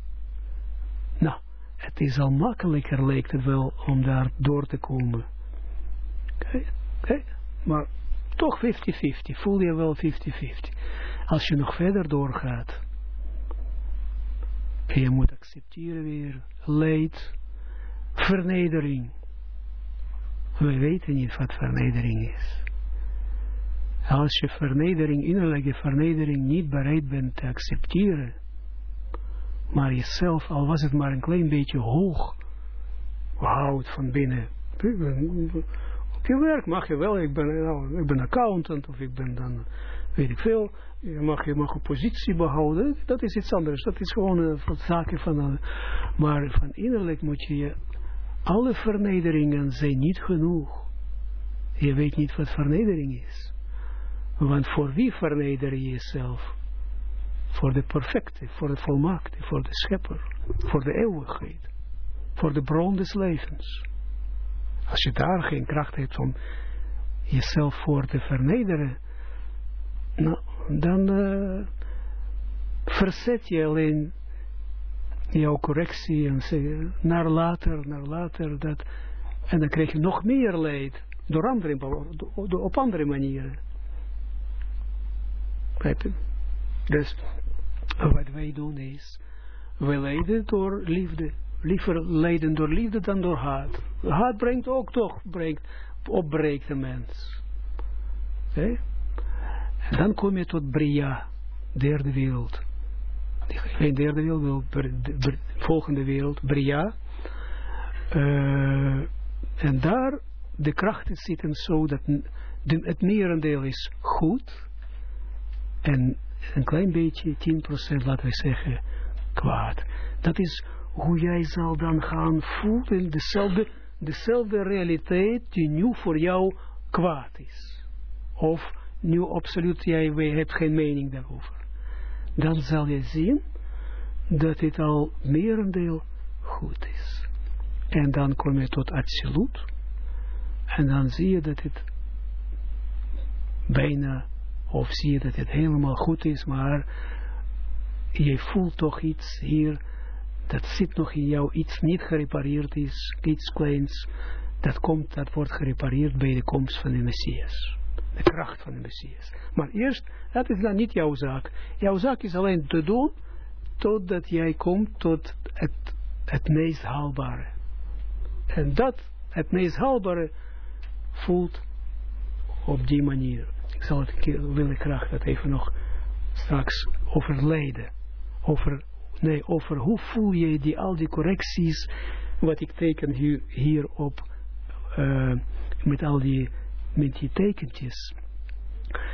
Nou, het is al makkelijker, lijkt het wel, om daar door te komen. Oké, maar toch 50-50, voel je wel 50-50. Als je nog verder doorgaat, je moet accepteren weer, leed, vernedering, we weten niet wat vernedering is. Als je vernedering, innerlijke vernedering niet bereid bent te accepteren, maar jezelf, al was het maar een klein beetje hoog, houdt van binnen. Op je werk mag je wel, ik ben, nou, ik ben accountant of ik ben dan, weet ik veel, je mag, je mag een positie behouden, dat is iets anders, dat is gewoon een zaken van, maar van innerlijk moet je je alle vernederingen zijn niet genoeg. Je weet niet wat vernedering is. Want voor wie verneder je jezelf? Voor de perfecte, voor de volmaakte, voor de schepper, voor de eeuwigheid, voor de bron des levens. Als je daar geen kracht hebt om jezelf voor te vernederen, nou, dan uh, verzet je alleen jouw correctie en zeggen, naar later, naar later, dat, en dan krijg je nog meer leed, door andere, op andere manieren. Dus, wat wij doen is, wij lijden door liefde, liever lijden door liefde dan door haat. Haat brengt ook toch, brengt, opbreekt de mens. Okay? En dan kom je tot Bria, derde wereld geen derde wereld, de volgende wereld, Bria. Uh, en daar de krachten zitten zo dat de, het merendeel is goed en een klein beetje, 10% laten we zeggen, kwaad. Dat is hoe jij zal dan gaan voelen, dezelfde, dezelfde realiteit die nu voor jou kwaad is. Of nu absoluut, jij hebt geen mening daarover dan zal je zien dat het al merendeel goed is. En dan kom je tot absoluut. En dan zie je dat het bijna, of zie je dat het helemaal goed is, maar je voelt toch iets hier, dat zit nog in jou, iets niet gerepareerd is, iets kleins, dat komt, dat wordt gerepareerd bij de komst van de Messias de kracht van de Messias. Maar eerst, dat is dan niet jouw zaak. Jouw zaak is alleen te doen, totdat jij komt tot het, het meest haalbare. En dat het meest haalbare voelt op die manier. Ik zal het wil ik graag dat even nog straks overleiden. Over, nee, over hoe voel je die, al die correcties, wat ik teken hier, hierop, uh, met al die, met die tekentjes.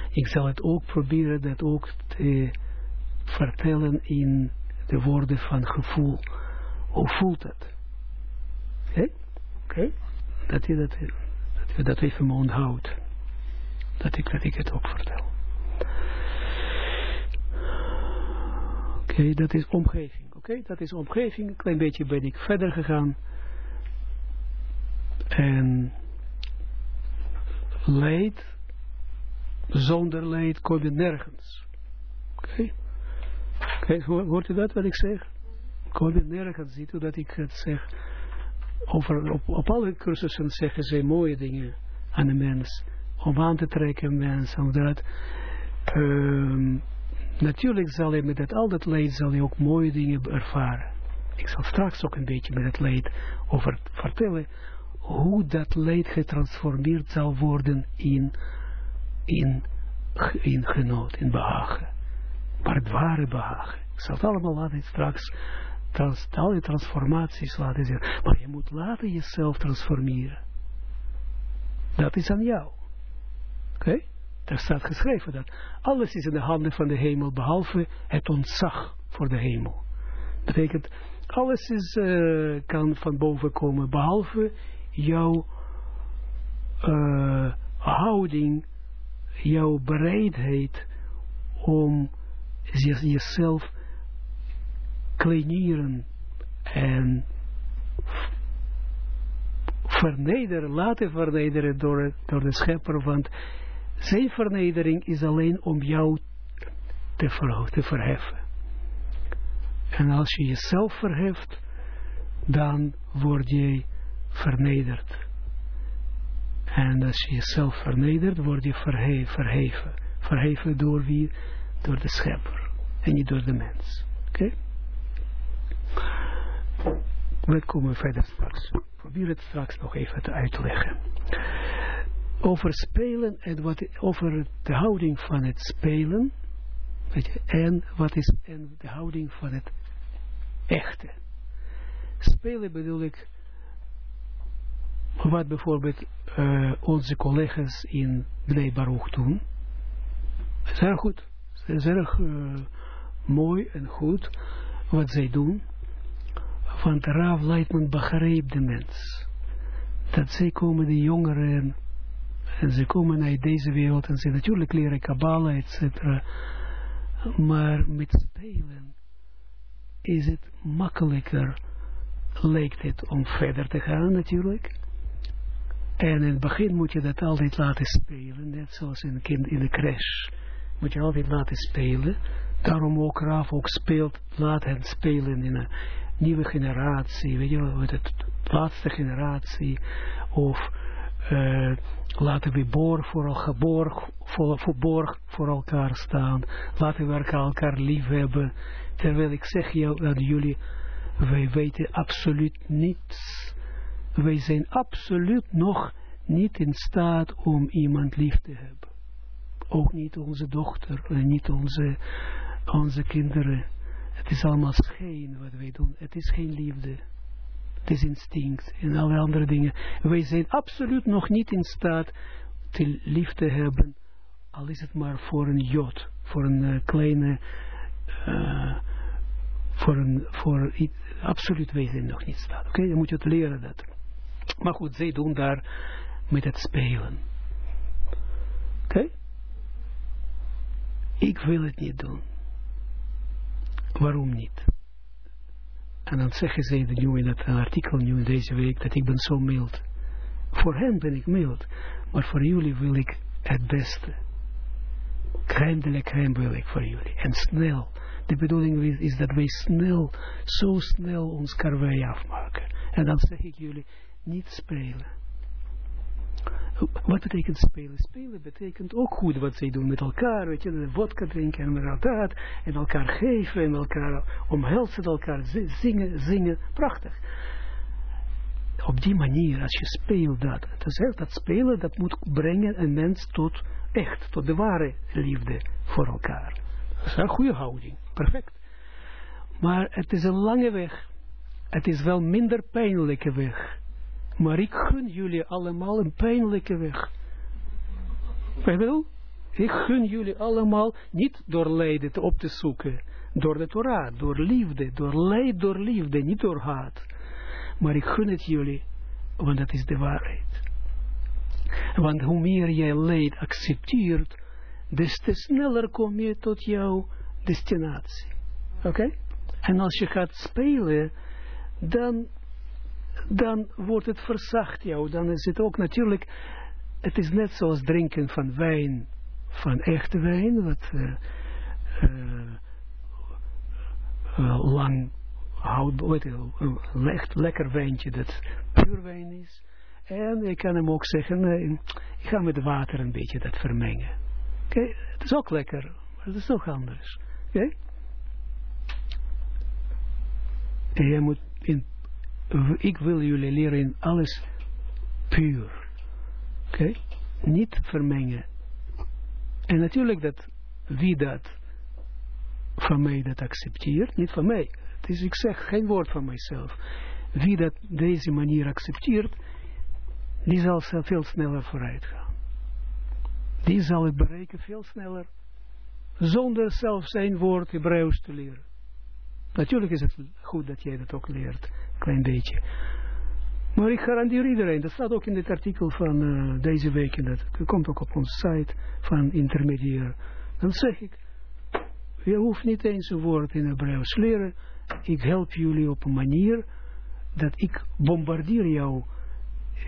Ik zal het ook proberen dat ook te vertellen in de woorden van gevoel. Hoe voelt het? Oké? Okay? Dat je dat, dat je dat even onthoudt. Dat ik, dat ik het ook vertel. Oké, dat is omgeving. Oké, dat is omgeving. Een klein beetje ben ik verder gegaan. En leid, zonder leid kom je nergens. Oké. Okay. hoort u dat wat ik zeg? Kom je nergens, ziet u dat ik het zeg. Over, op, op alle cursussen zeggen ze mooie dingen aan de mens. Om aan te trekken mensen. Omdat, um, natuurlijk zal je met dat, al dat leed zal je ook mooie dingen ervaren. Ik zal straks ook een beetje met het leed over vertellen hoe dat leed getransformeerd zal worden in, in, in genoot, in behagen. Maar het ware behagen. Ik zal het allemaal laten straks, trans, die transformaties laten zien. Maar je moet laten jezelf transformeren. Dat is aan jou. Oké? Daar staat geschreven dat alles is in de handen van de hemel, behalve het ontzag voor de hemel. Dat betekent, alles is, uh, kan van boven komen, behalve jouw uh, houding, jouw bereidheid om jezelf kleineren en vernederen, laten vernederen door, door de schepper, want zijn vernedering is alleen om jou te, te verheffen. En als je jezelf verheft, dan word je vernederd. En als je jezelf vernedert, word je verheven. Verheven, verheven door wie? Door de schepper. En niet door de mens. Oké? Okay? We komen verder straks. Probeer het straks nog even te uitleggen. Over spelen en wat, over de houding van het spelen. Weet je, en wat is en de houding van het echte. Spelen bedoel ik wat bijvoorbeeld uh, onze collega's in Bnei Baruch doen. Het is erg goed. Het is erg uh, mooi en goed wat zij doen. Want Rav Leitman begreep de mens. Dat zij komen, de jongeren, en ze komen uit deze wereld en ze natuurlijk leren Kabbalah, etc. Maar met spelen is het makkelijker, lijkt het, om verder te gaan natuurlijk. En in het begin moet je dat altijd laten spelen, net zoals een kind in de crash. Moet je altijd laten spelen. Daarom ook Raaf ook speelt, laat hen spelen in een nieuwe generatie, weet je wel, het laatste generatie. Of uh, laten we borg voor, elkaar, borg, voor, borg voor elkaar staan. Laten we elkaar lief hebben. Terwijl ik zeg jou, aan jullie, wij weten absoluut niets wij zijn absoluut nog niet in staat om iemand lief te hebben. Ook niet onze dochter en niet onze, onze kinderen. Het is allemaal schijn wat wij doen. Het is geen liefde. Het is instinct en alle andere dingen. Wij zijn absoluut nog niet in staat te lief te hebben. Al is het maar voor een jod. Voor een uh, kleine... Uh, voor een... Voor, absoluut wij zijn nog niet in staat. Oké, okay? dan moet je het leren dat. Maar goed, zij doen daar met het spelen. Oké? Ik wil het niet doen. Waarom niet? En dan zeggen ze nu in het artikel, nu in deze week, dat ik ben zo mild. Voor hen ben ik mild. Maar voor jullie wil ik het beste. Crème de la crème wil ik voor jullie. En snel. De bedoeling is dat wij snel, zo snel ons karwei afmaken. En dan zeg ik jullie, niet spelen. Wat betekent spelen? Spelen betekent ook goed wat zij doen met elkaar, weet je, vodka drinken en met dat, en elkaar geven, en elkaar omhelzen, elkaar zingen, zingen, prachtig. op die manier, als je speelt dat, is, dat spelen, dat moet brengen een mens tot echt, tot de ware liefde voor elkaar. Dat is een goede houding, perfect. Maar het is een lange weg. Het is wel minder pijnlijke weg. Maar ik gun jullie allemaal een pijnlijke weg. Wel? Ik gun jullie allemaal niet door lijden op te zoeken. Door de Torah, door liefde, door leid, door liefde, niet door haat. Maar ik gun het jullie, want dat is de waarheid. Want hoe meer jij leid accepteert, des te sneller kom je tot jouw destinatie. Oké? En als je gaat spelen, dan, dan wordt het verzacht jou. Dan is het ook natuurlijk, het is net zoals drinken van wijn, van echte wijn, wat uh, uh, lang houd, weet je, echt lekker wijntje dat puur wijn is. En ik kan hem ook zeggen, ik ga met water een beetje dat vermengen. Oké, het is ook lekker, maar het is toch anders. Oké? En je moet in, ik wil jullie leren in alles puur. Oké? Niet vermengen. En natuurlijk dat wie dat van mij dat accepteert, niet van mij. Het is, ik zeg geen woord van mijzelf. Wie dat deze manier accepteert, die zal veel sneller vooruit gaan. Die zal het bereiken veel sneller, zonder zelf zijn woord Hebreeuws te leren. Natuurlijk is het goed dat jij dat ook leert, klein beetje. Maar ik garandeer iedereen, dat staat ook in dit artikel van uh, deze week, en dat komt ook op onze site van intermediair. Dan zeg ik, je hoeft niet eens een woord in Hebreeuws leren, ik help jullie op een manier dat ik bombardeer jou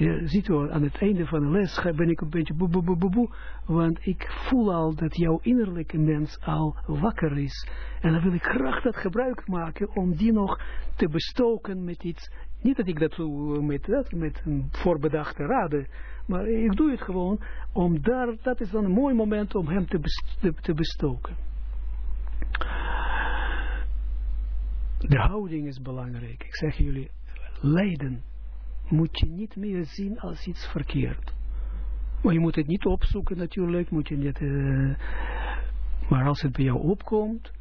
je ziet u, aan het einde van de les ben ik een beetje boe, boe, boe, boe, boe, want ik voel al dat jouw innerlijke mens al wakker is. En dan wil ik graag dat gebruik maken om die nog te bestoken met iets. Niet dat ik dat doe met, dat, met een voorbedachte raden, maar ik doe het gewoon om daar, dat is dan een mooi moment om hem te, te bestoken. De houding is belangrijk. Ik zeg jullie, lijden moet je niet meer zien als iets verkeerd. Maar je moet het niet opzoeken natuurlijk, moet je niet, uh, maar als het bij jou opkomt,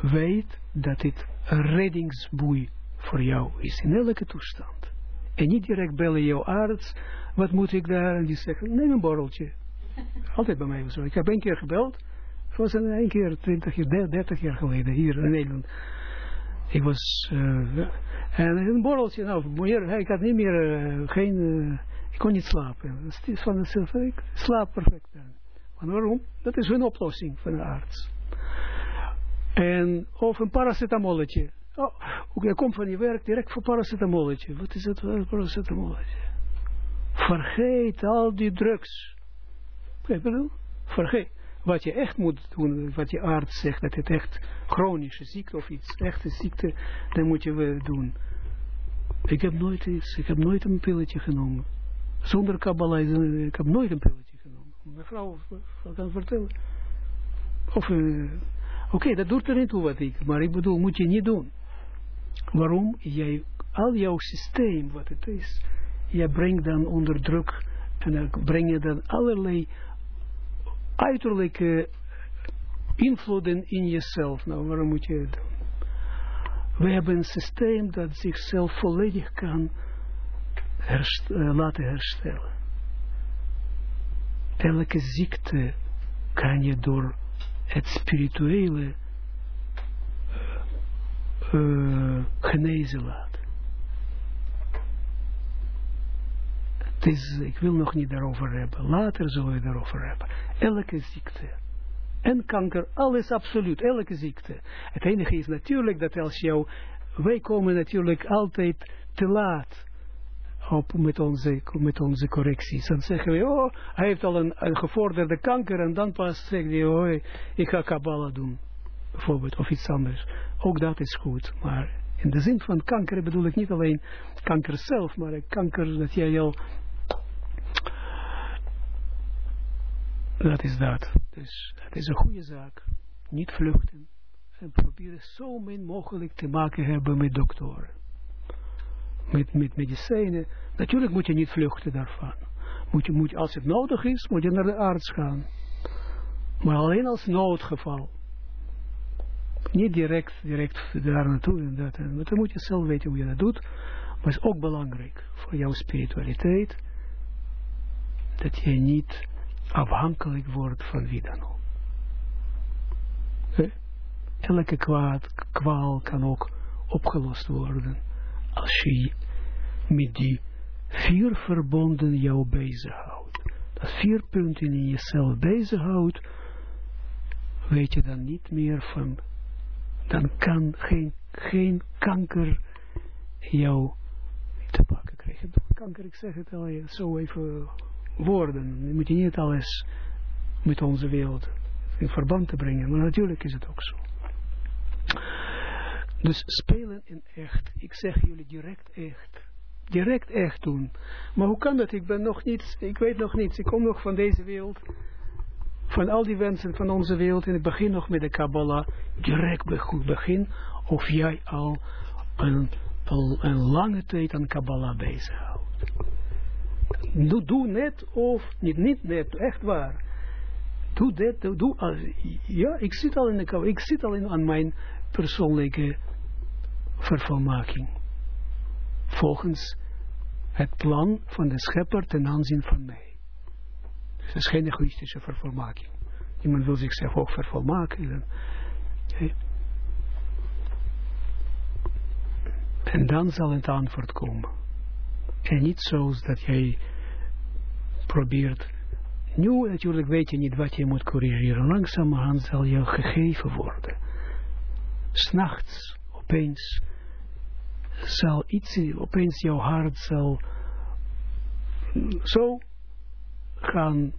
weet dat dit een reddingsboei voor jou is in elke toestand. En niet direct bellen jouw arts, wat moet ik daar? En die zeggen, neem een borreltje. *laughs* Altijd bij mij zo. Ik heb één keer gebeld, het was een, keer 20 jaar, 30 jaar geleden hier in Nederland. Ik was, uh, en een borreltje, nou, meer, ik had niet meer, uh, geen, uh, ik kon niet slapen. Van mezelf, ik slaap perfect. Maar waarom? Dat is hun oplossing van de arts. En, of een paracetamolletje. Oh, je komt van je werk direct voor paracetamolletje. Wat is dat voor paracetamolletje? Vergeet al die drugs. Vergeet wat je echt moet doen, wat je arts zegt, dat het echt chronische ziekte of iets, echte ziekte, dan moet je doen. Ik heb nooit iets, ik heb nooit een pilletje genomen. Zonder kabbalah, ik heb nooit een pilletje genomen. Mevrouw kan vertellen. Of, uh, oké, dat doet er niet toe wat ik, maar ik bedoel, moet je niet doen. Waarom? Jij, al jouw systeem, wat het is, je brengt dan onder druk en dan breng je dan allerlei uiterlijke invloeden in jezelf. Nou, waarom moet je het doen? We hebben een systeem dat zichzelf volledig kan herst uh, laten herstellen. Elke ziekte kan je door het spirituele uh, genezen. Ik wil nog niet daarover hebben. Later zullen we daarover hebben. Elke ziekte. En kanker, alles absoluut, elke ziekte. Het enige is natuurlijk dat als jou, wij komen natuurlijk altijd te laat op met onze, met onze correcties. Dan zeggen we, oh, hij heeft al een, gevorderde kanker en dan pas zegt hij, oh, ik ga Kabbalah doen. Bijvoorbeeld, of iets anders. Ook dat is goed, maar in de zin van kanker bedoel ik niet alleen kanker zelf, maar kanker dat jij al Dat is dat. Dus het is een goede zaak. Niet vluchten. En proberen zo min mogelijk te maken hebben met doktoren. Met, met medicijnen. Natuurlijk moet je niet vluchten daarvan. Moet je, moet als het nodig is, moet je naar de arts gaan. Maar alleen als noodgeval. Niet direct, direct daar naartoe en dat. En dan moet je zelf weten hoe je dat doet. Maar is ook belangrijk voor jouw spiritualiteit. Dat je niet afhankelijk wordt van wie dan ook. Elke kwaad, kwaal kan ook opgelost worden. Als je met die vier verbonden jou bezighoudt. Dat vier punten in jezelf bezighoudt, weet je dan niet meer van, dan kan geen, geen kanker jou te pakken krijgen. Kanker, ik zeg het al zo even woorden. Moet je niet alles met onze wereld in verband te brengen, maar natuurlijk is het ook zo. Dus spelen in echt. Ik zeg jullie direct echt. Direct echt doen. Maar hoe kan dat? Ik ben nog niets, ik weet nog niets. Ik kom nog van deze wereld. Van al die wensen van onze wereld. En ik begin nog met de Kabbalah. Direct begin. Of jij al een, een lange tijd aan Kabbalah bezighoudt. Doe, doe net of niet, niet net, echt waar. Doe dit, doe, doe ja, ik zit al in de Kabbalah. Ik zit al in, aan mijn persoonlijke vervolmaking. Volgens het plan van de schepper ten aanzien van mij. Dus het is geen egoïstische vervolmaking. Iemand wil zichzelf ook vervolmaken. En dan zal het antwoord komen. En niet zoals dat jij probeert. Nu natuurlijk weet je niet wat je moet corrigeren. Langzamerhand zal je gegeven worden. S'nachts opeens zal iets, opeens jouw hart zal zo gaan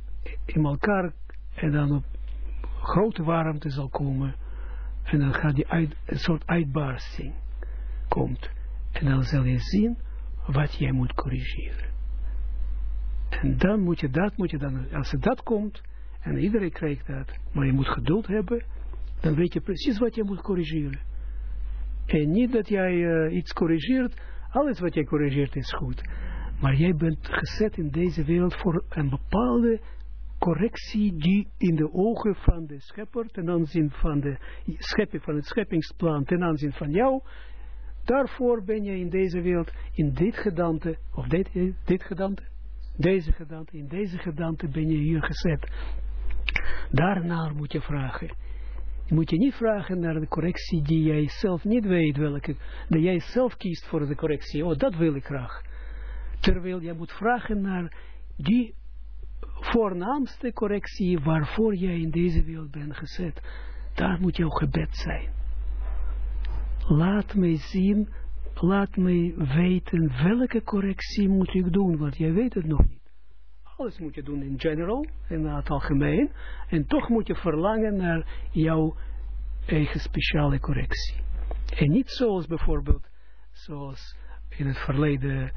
in elkaar en dan op grote warmte zal komen en dan gaat die uit, een soort uitbarsting komt en dan zal je zien wat jij moet corrigeren. En dan moet je dat, moet je dan, als dat komt, en iedereen krijgt dat, maar je moet geduld hebben, dan weet je precies wat je moet corrigeren. En niet dat jij uh, iets corrigeert. Alles wat jij corrigeert is goed. Maar jij bent gezet in deze wereld voor een bepaalde correctie die in de ogen van de schepper, ten aanzien van de schepping van het scheppingsplan, ten aanzien van jou, daarvoor ben je in deze wereld, in dit gedante, of dit, dit gedante, deze gedante, in deze gedante ben je hier gezet. Daarnaar moet je vragen moet je niet vragen naar de correctie die jij zelf niet weet welke, dat jij zelf kiest voor de correctie. Oh, dat wil ik graag. Terwijl jij moet vragen naar die voornaamste correctie waarvoor jij in deze wereld bent gezet. Daar moet jouw gebed zijn. Laat mij zien, laat mij weten welke correctie moet ik doen, want jij weet het nog niet. Alles moet je doen in general, in het algemeen. En toch moet je verlangen naar jouw eigen speciale correctie. En niet zoals bijvoorbeeld, zoals in het verleden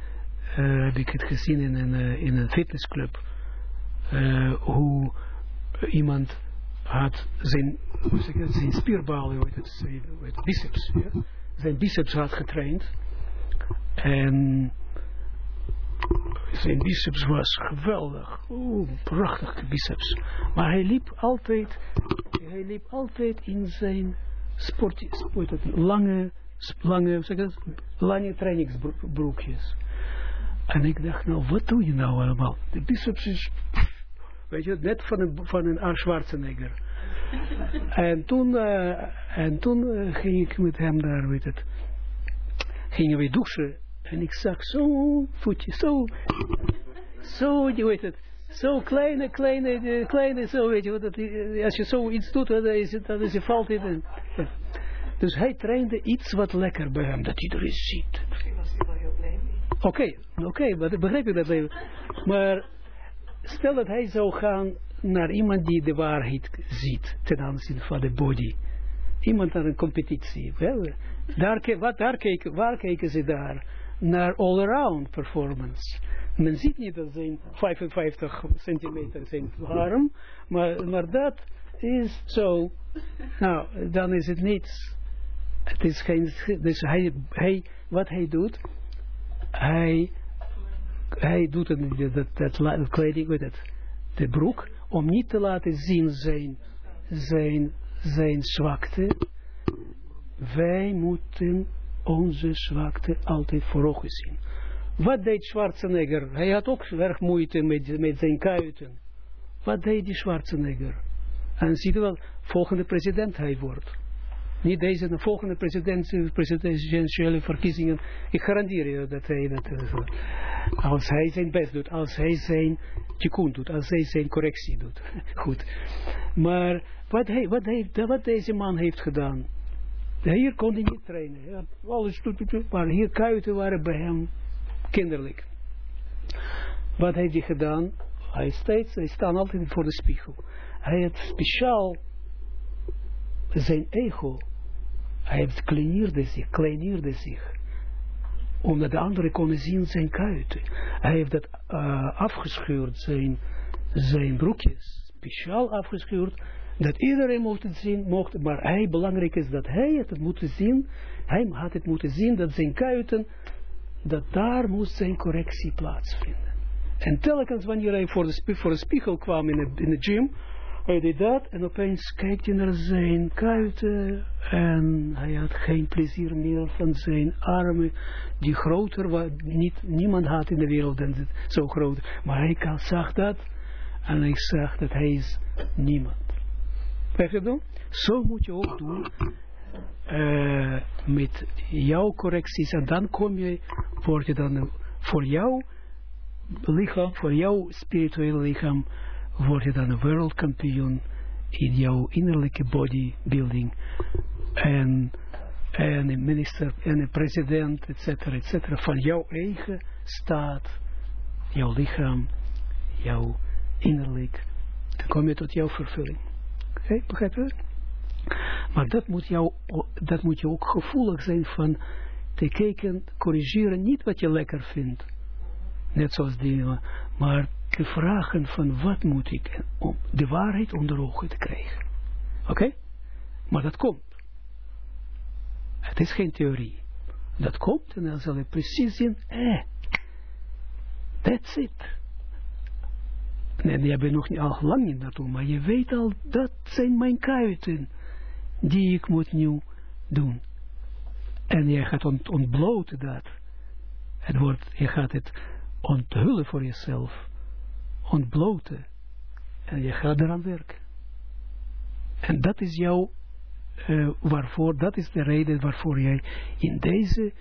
uh, heb ik het gezien in een, uh, in een fitnessclub, uh, hoe iemand had zijn, hoe zijn zijn, het, biceps, ja? Zijn biceps had getraind. En zijn biceps was geweldig. Oeh, prachtig biceps. Maar hij liep altijd, hij liep altijd in zijn sport, sport lange, lange, lange trainingsbroekjes. En ik dacht, nou, wat doe je nou allemaal? De biceps is, weet je, net van een, van een Schwarzenegger. *laughs* en toen, uh, en toen uh, ging ik met hem daar, weet het, gingen we douchen. En ik zag zo'n voetje, zo, zo, je weet het, zo kleine, kleine, kleine, zo weet je, dat, als je zoiets doet, dan is het, dan is je valt in. Dus hij trainde iets wat lekker bij hem, dat iedereen ziet. Misschien was hij wel heel blij Oké, oké, maar begrijp je dat even. Maar stel dat hij zou gaan naar iemand die de waarheid ziet ten aanzien van de body. Iemand naar een competitie. Wel, daar, wat, daar waar kijken ze daar? naar all-around performance. Men ziet niet dat zijn 55 centimeter zijn arm, maar, maar dat is zo. Nou, dan is het niets. Het is geen, dus hij, hij, wat hij doet, hij hij doet het, dat, dat, kleding, weet het, de broek, om niet te laten zien zijn, zijn, zijn zwakte. Wij moeten onze zwakte altijd voor ogen zien. Wat deed Schwarzenegger? Hij had ook erg moeite met, met zijn kuiten. Wat deed die Schwarzenegger? En ziet u wel, volgende president hij wordt. Niet deze, de volgende presidentiële verkiezingen. Ik garandeer je dat hij dat uh, Als hij zijn best doet, als hij zijn tikkun doet, als hij zijn correctie doet. *laughs* Goed. Maar wat, hij, wat, wat deze man heeft gedaan. Hier kon hij niet trainen. Ja, alles maar hier kuiten waren bij hem kinderlijk. Wat heeft hij gedaan? Hij, steeds, hij staat altijd voor de spiegel. Hij heeft speciaal zijn ego, hij heeft kleineerde zich, kleineerde zich, omdat de anderen konden zien zijn kuiten. Hij heeft dat uh, afgescheurd, zijn, zijn broekjes, speciaal afgescheurd, dat iedereen mocht het zien, mocht, maar hij, belangrijk is dat hij het moet zien, hij had het moeten zien, dat zijn kuiten, dat daar moest zijn correctie plaatsvinden. En telkens wanneer hij voor de, voor spiegel kwam in de, in de gym, hij deed dat en opeens kijkt hij naar zijn kuiten en hij had geen plezier meer van zijn armen, die groter was, niet, niemand had in de wereld dan zo groot. Maar hij zag dat en hij zag dat hij is niemand. Begrijp je dat? Zo moet je ook doen uh, met jouw correcties en dan kom je, word je dan voor jouw lichaam, voor jouw spirituele lichaam, word je dan een wereldkampioen in jouw innerlijke bodybuilding en, en een minister en een president, et cetera, van jouw eigen staat, jouw lichaam, jouw innerlijk, dan kom je tot jouw vervulling. Oké, okay, begrijp je? Maar dat moet, jou, dat moet je ook gevoelig zijn van te kijken, corrigeren, niet wat je lekker vindt. Net zoals die, maar te vragen van wat moet ik om de waarheid onder ogen te krijgen. Oké? Maar dat komt. Het is geen theorie. Dat komt en dan zal je precies zien, eh, that's it. En je bent nog niet al lang niet naartoe, maar je weet al, dat zijn mijn kuiten die ik moet nu doen. En je gaat ont ontbloten dat. Het wordt, je gaat het onthullen voor jezelf ontbloten. En je gaat eraan werken. En dat is jouw, uh, waarvoor, dat is de reden waarvoor jij in deze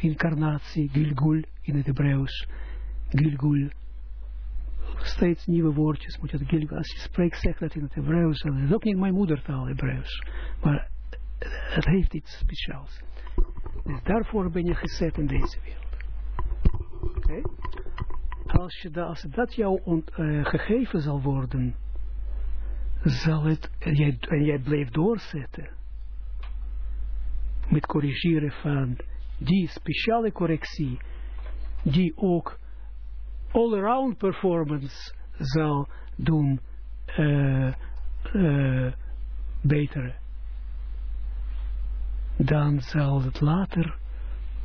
incarnatie, Gilgul in het Hebreeuws, Gilgul, steeds nieuwe woordjes moet je Gilgul, als je spreekt, zeg dat in het Hebreeuws, dat is ook niet mijn moedertaal Hebreeuws, maar het heeft iets speciaals. Dus daarvoor ben je gezet in deze wereld. Oké? Als, je dat, als dat jou uh, gegeven zal worden, zal het, en jij, en jij blijft doorzetten, met corrigeren van die speciale correctie, die ook all-around performance zal doen uh, uh, beter, dan zal het later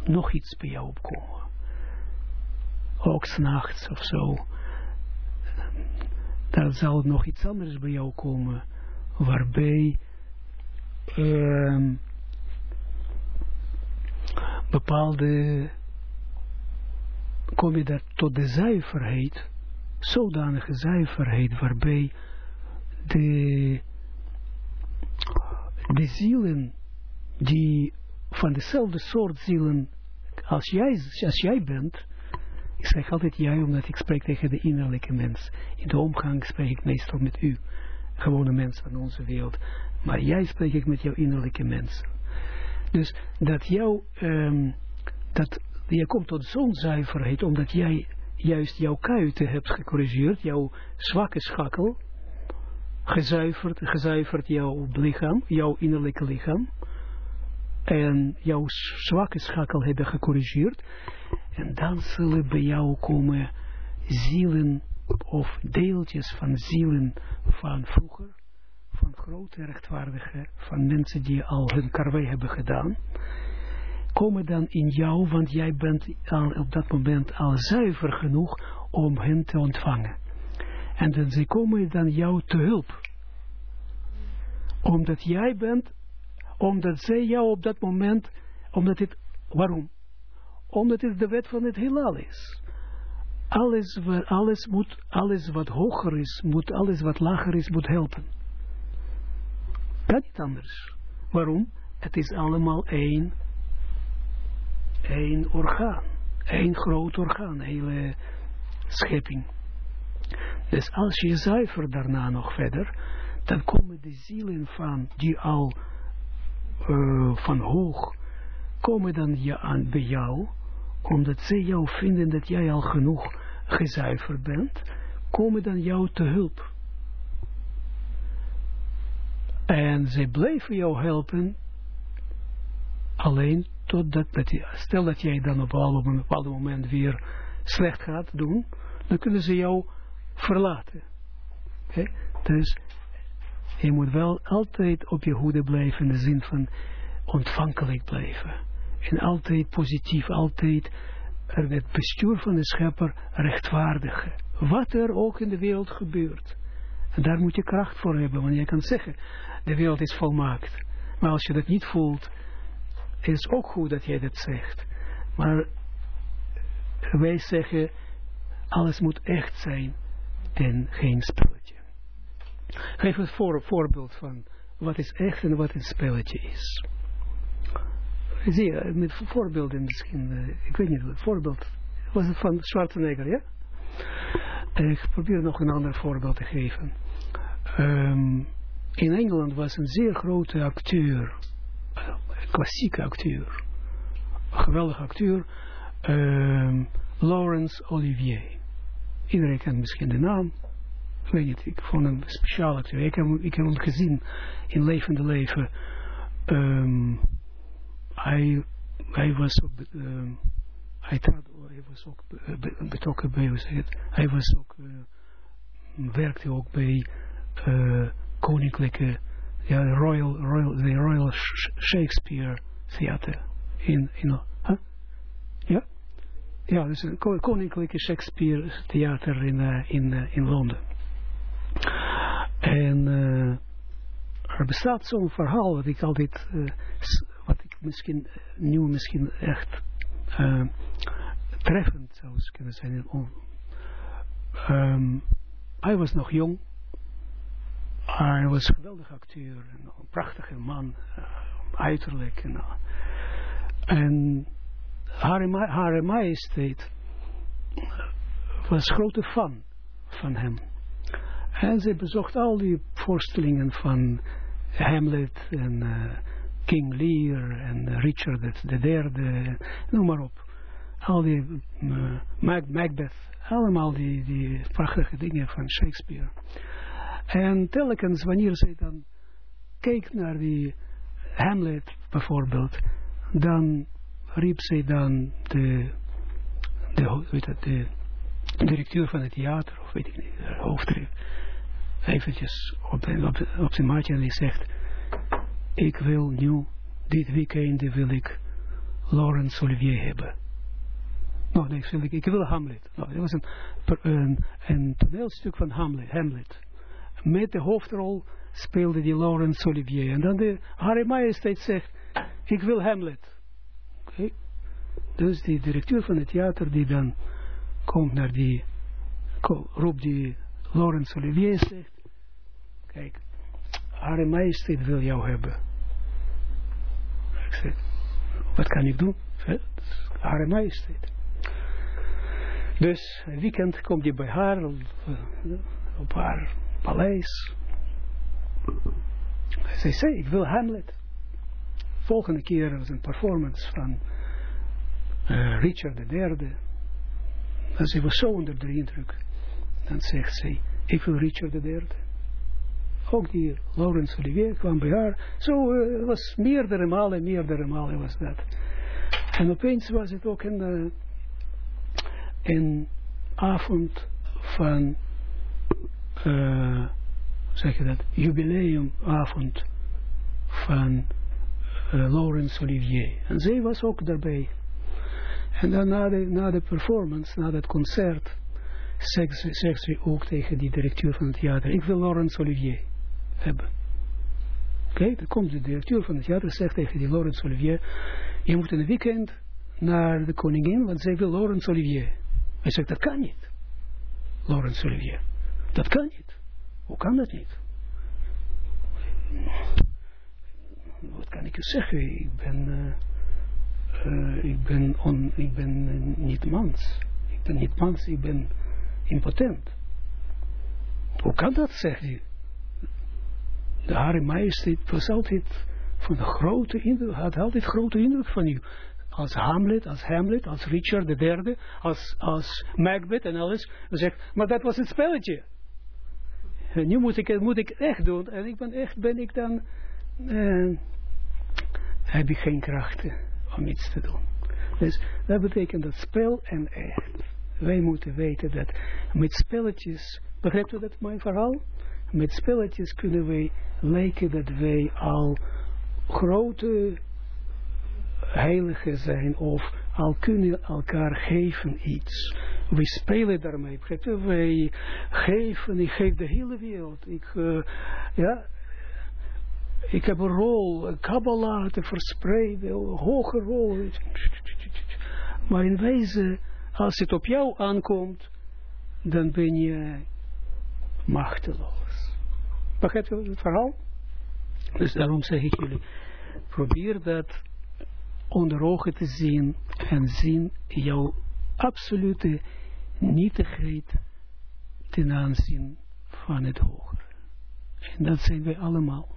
nog iets bij jou opkomen ook s'nachts of zo, dan zal nog iets anders bij jou komen, waarbij uh, bepaalde, kom je daar tot de zuiverheid, zodanige zuiverheid, waarbij de, de zielen, die van dezelfde soort zielen als jij, als jij bent, ik zeg altijd jij, omdat ik spreek tegen de innerlijke mens. In de omgang spreek ik meestal met u, gewone mensen van onze wereld. Maar jij spreek ik met jouw innerlijke mensen. Dus dat jou, um, dat je komt tot zo'n zuiverheid, omdat jij juist jouw kuiten hebt gecorrigeerd, jouw zwakke schakel, gezuiverd, gezuiverd jouw lichaam, jouw innerlijke lichaam, en jouw zwakke schakel hebben gecorrigeerd, en dan zullen bij jou komen zielen of deeltjes van zielen van vroeger, van grote rechtvaardigen, van mensen die al hun karwei hebben gedaan. komen dan in jou, want jij bent al, op dat moment al zuiver genoeg om hen te ontvangen. En dan ze komen dan jou te hulp. Omdat jij bent, omdat zij jou op dat moment, omdat het, waarom? Omdat het de wet van het heelal is. Alles, alles, moet, alles wat hoger is, moet, alles wat lager is, moet helpen. Dat niet anders. Waarom? Het is allemaal één, één orgaan. Één groot orgaan, hele schepping. Dus als je zuiver daarna nog verder, dan komen de zielen van, die al uh, van hoog, komen dan je aan bij jou, omdat zij jou vinden dat jij al genoeg gezuiverd bent, komen dan jou te hulp. En zij blijven jou helpen, alleen totdat, dat stel dat jij dan op een bepaald moment weer slecht gaat doen, dan kunnen ze jou verlaten. Okay? Dus je moet wel altijd op je hoede blijven in de zin van ontvankelijk blijven. En altijd positief, altijd het bestuur van de schepper rechtvaardigen. Wat er ook in de wereld gebeurt. En daar moet je kracht voor hebben, want je kan zeggen, de wereld is volmaakt. Maar als je dat niet voelt, is ook goed dat jij dat zegt. Maar wij zeggen, alles moet echt zijn en geen spelletje. Geef een voor, voorbeeld van wat is echt en wat een spelletje is. Zie je, met voorbeelden misschien, uh, ik weet niet, voorbeeld, was het van Schwarzenegger, ja? Ik probeer nog een ander voorbeeld te geven. Um, in Engeland was een zeer grote acteur, klassieke acteur, een geweldige acteur, um, Laurence Olivier. Iedereen kent misschien de naam. Ik weet niet, ik vond hem speciaal acteur. Ik heb, ik heb hem gezien in levende leven. Um, hij, hij was ook, um, hij, trad, hij was ook betrokken bij, hoe zeg het, hij was ook, uh, werkte ook bij uh, koninklijke, ja, Royal, Royal, the Royal Shakespeare Theater in, in huh? ja? Ja, dus een koninklijke Shakespeare theater in, uh, in, in Londen. En uh, er bestaat zo'n verhaal wat ik altijd, wat ik misschien, nu misschien echt treffend zou kunnen zijn. Um, hij was nog jong. Hij was een geweldige acteur. Een prachtige man. uiterlijk. En, en Hare, majesteit was grote fan van hem. En ze bezocht al die voorstellingen van Hamlet en uh, King Lear en Richard derde, noem maar op. Al die uh, Macbeth, allemaal die, die prachtige dingen van Shakespeare. En telkens wanneer zij dan keek naar die Hamlet bijvoorbeeld, dan riep zij dan de, de, weet het, de directeur van het theater, of weet ik niet, hoofdrif, eventjes op, op, op zijn maatje en die zegt, ik wil nu, dit weekend wil ik Laurence Olivier hebben. Nou, nee, ik, ik wil Hamlet. Nou, dat was een, een, een toneelstuk van Hamlet, Hamlet. Met de hoofdrol speelde die Laurence Olivier. En dan de Harry Majesteit zegt, ik wil Hamlet. Okay. Dus die directeur van het theater die dan komt naar die, roept die Laurence Olivier zegt, kijk, Hare Majesteit wil jou hebben. Ik zeg, wat kan ik doen? Hare Majesteit. Dus een weekend komt hij bij haar op haar paleis. Zij zei, ik wil Hamlet volgende keer was een performance van uh, Richard III. En ze was zo onder de indruk. Dan zegt ze, ik wil Richard III. Ook die Laurence Olivier kwam bij haar. Zo uh, was meerdere malen, meerdere malen was dat. En opeens was het ook een, uh, een avond van, uh, zeg je dat, jubileumavond van Laurence Olivier. En zij was ook daarbij. En dan na de, na de performance, na dat concert, zegt ze, zegt ze ook tegen die directeur van het theater, ik wil Laurence Olivier hebben. Oké, dan komt de directeur van het theater, zegt tegen die Laurence Olivier, je moet een weekend naar de koningin, want zij wil Laurence Olivier. Hij zegt, dat kan niet. Laurence Olivier. Dat kan niet. Hoe kan dat niet? Wat kan ik u zeggen? Ik ben, uh, uh, ik ben, on, ik ben niet mans. Ik ben niet mans, ik ben impotent. Hoe kan dat, zegt hij? De Hare Majesteit was altijd van de grote indruk, had altijd grote indruk van u. Als Hamlet, als Hamlet, als Richard de derde, als, als Macbeth en alles. Dan zegt, maar dat was een spelletje. En nu moet ik, moet ik echt doen. En ik ben echt, ben ik dan, uh, heb ik geen krachten om iets te doen. Dus dat betekent dat spel en echt. Wij moeten weten dat met spelletjes, begrijpt u dat mijn verhaal? Met spelletjes kunnen wij lijken dat wij al grote heiligen zijn of al kunnen elkaar geven iets. We spelen daarmee. Wij geven, ik geef de hele wereld. Ik, uh, ja, ik heb een rol, een Kabbalah te verspreiden, een hoge rol. Maar in wezen, als het op jou aankomt, dan ben je machteloos. Begrijpt u het verhaal? Dus daarom zeg ik jullie, probeer dat onder ogen te zien en zien jouw absolute nietigheid ten aanzien van het hogere. En dat zijn wij allemaal.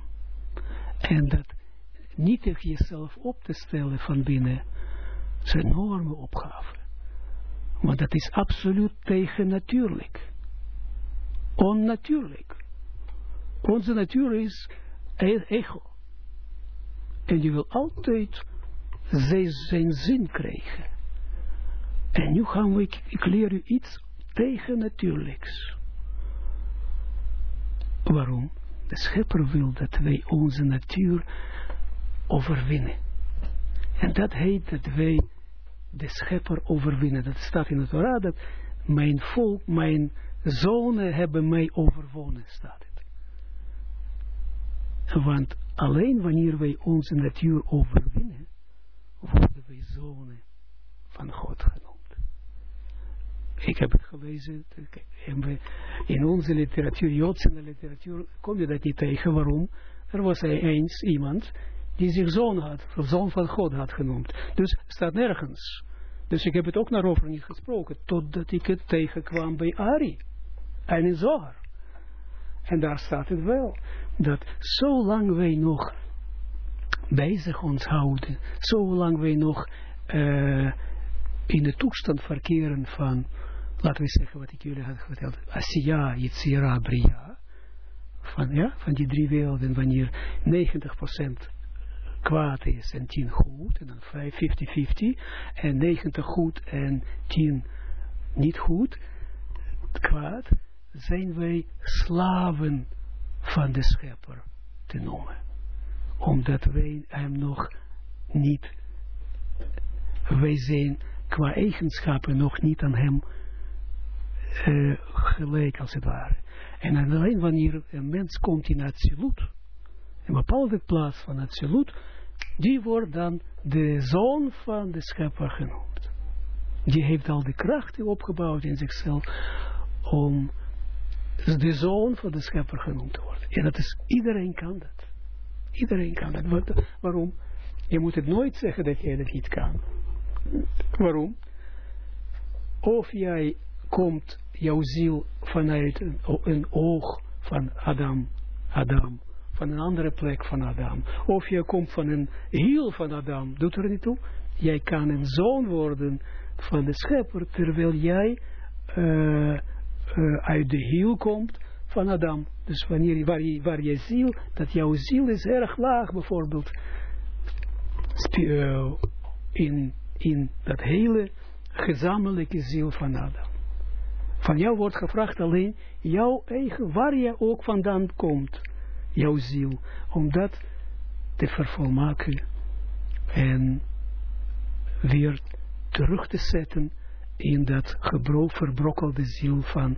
En dat nietig jezelf op te stellen van binnen, een enorme opgave. Maar dat is absoluut tegennatuurlijk. Onnatuurlijk. Onze natuur is ego. En je wil altijd zijn zin krijgen. En nu gaan we, ik, ik leer u iets tegen natuurlijks. Waarom? De schepper wil dat wij onze natuur overwinnen. En dat heet dat wij de schepper overwinnen. Dat staat in het Torah, dat mijn volk, mijn zonen hebben mij overwonnen, staat het. Want alleen wanneer wij onze natuur overwinnen, worden wij zonen van God genoemd. Ik heb het gelezen, in onze literatuur, Joodse literatuur, kom je dat niet tegen. Waarom? Er was eens iemand die zich zoon had, zoon van God had genoemd. Dus staat nergens. Dus ik heb het ook naar over niet gesproken, totdat ik het tegenkwam bij Ari en in Zohar. En daar staat het wel, dat zolang wij nog bezig ons houden, zolang wij nog uh, in de toestand verkeren van, laten we zeggen wat ik jullie had verteld, Asiya, Yitzira, Bria, van, ja, van die drie werelden, wanneer 90% kwaad is en 10 goed, en dan 50-50, en 90 goed en 10 niet goed, kwaad, zijn wij slaven van de schepper te noemen omdat wij hem nog niet, wij zijn qua eigenschappen nog niet aan hem uh, gelijk als het ware. En alleen wanneer een mens komt in absoluut, een bepaalde plaats van absoluut, die wordt dan de zoon van de schepper genoemd. Die heeft al de krachten opgebouwd in zichzelf om de zoon van de schepper genoemd te worden. En dat is, iedereen kan dat. Iedereen kan dat. waarom? Je moet het nooit zeggen dat jij dat niet kan. Waarom? Of jij komt, jouw ziel, vanuit een, een oog van Adam, Adam, van een andere plek van Adam. Of je komt van een hiel van Adam, doet er niet toe. Jij kan een zoon worden van de schepper, terwijl jij uh, uh, uit de hiel komt van Adam. Dus wanneer, waar, je, waar je ziel, dat jouw ziel is erg laag bijvoorbeeld, uh, in, in dat hele gezamenlijke ziel van Adam. Van jou wordt gevraagd alleen jouw eigen, waar je ook vandaan komt, jouw ziel, om dat te vervolmaken en weer terug te zetten in dat verbrokkelde ziel van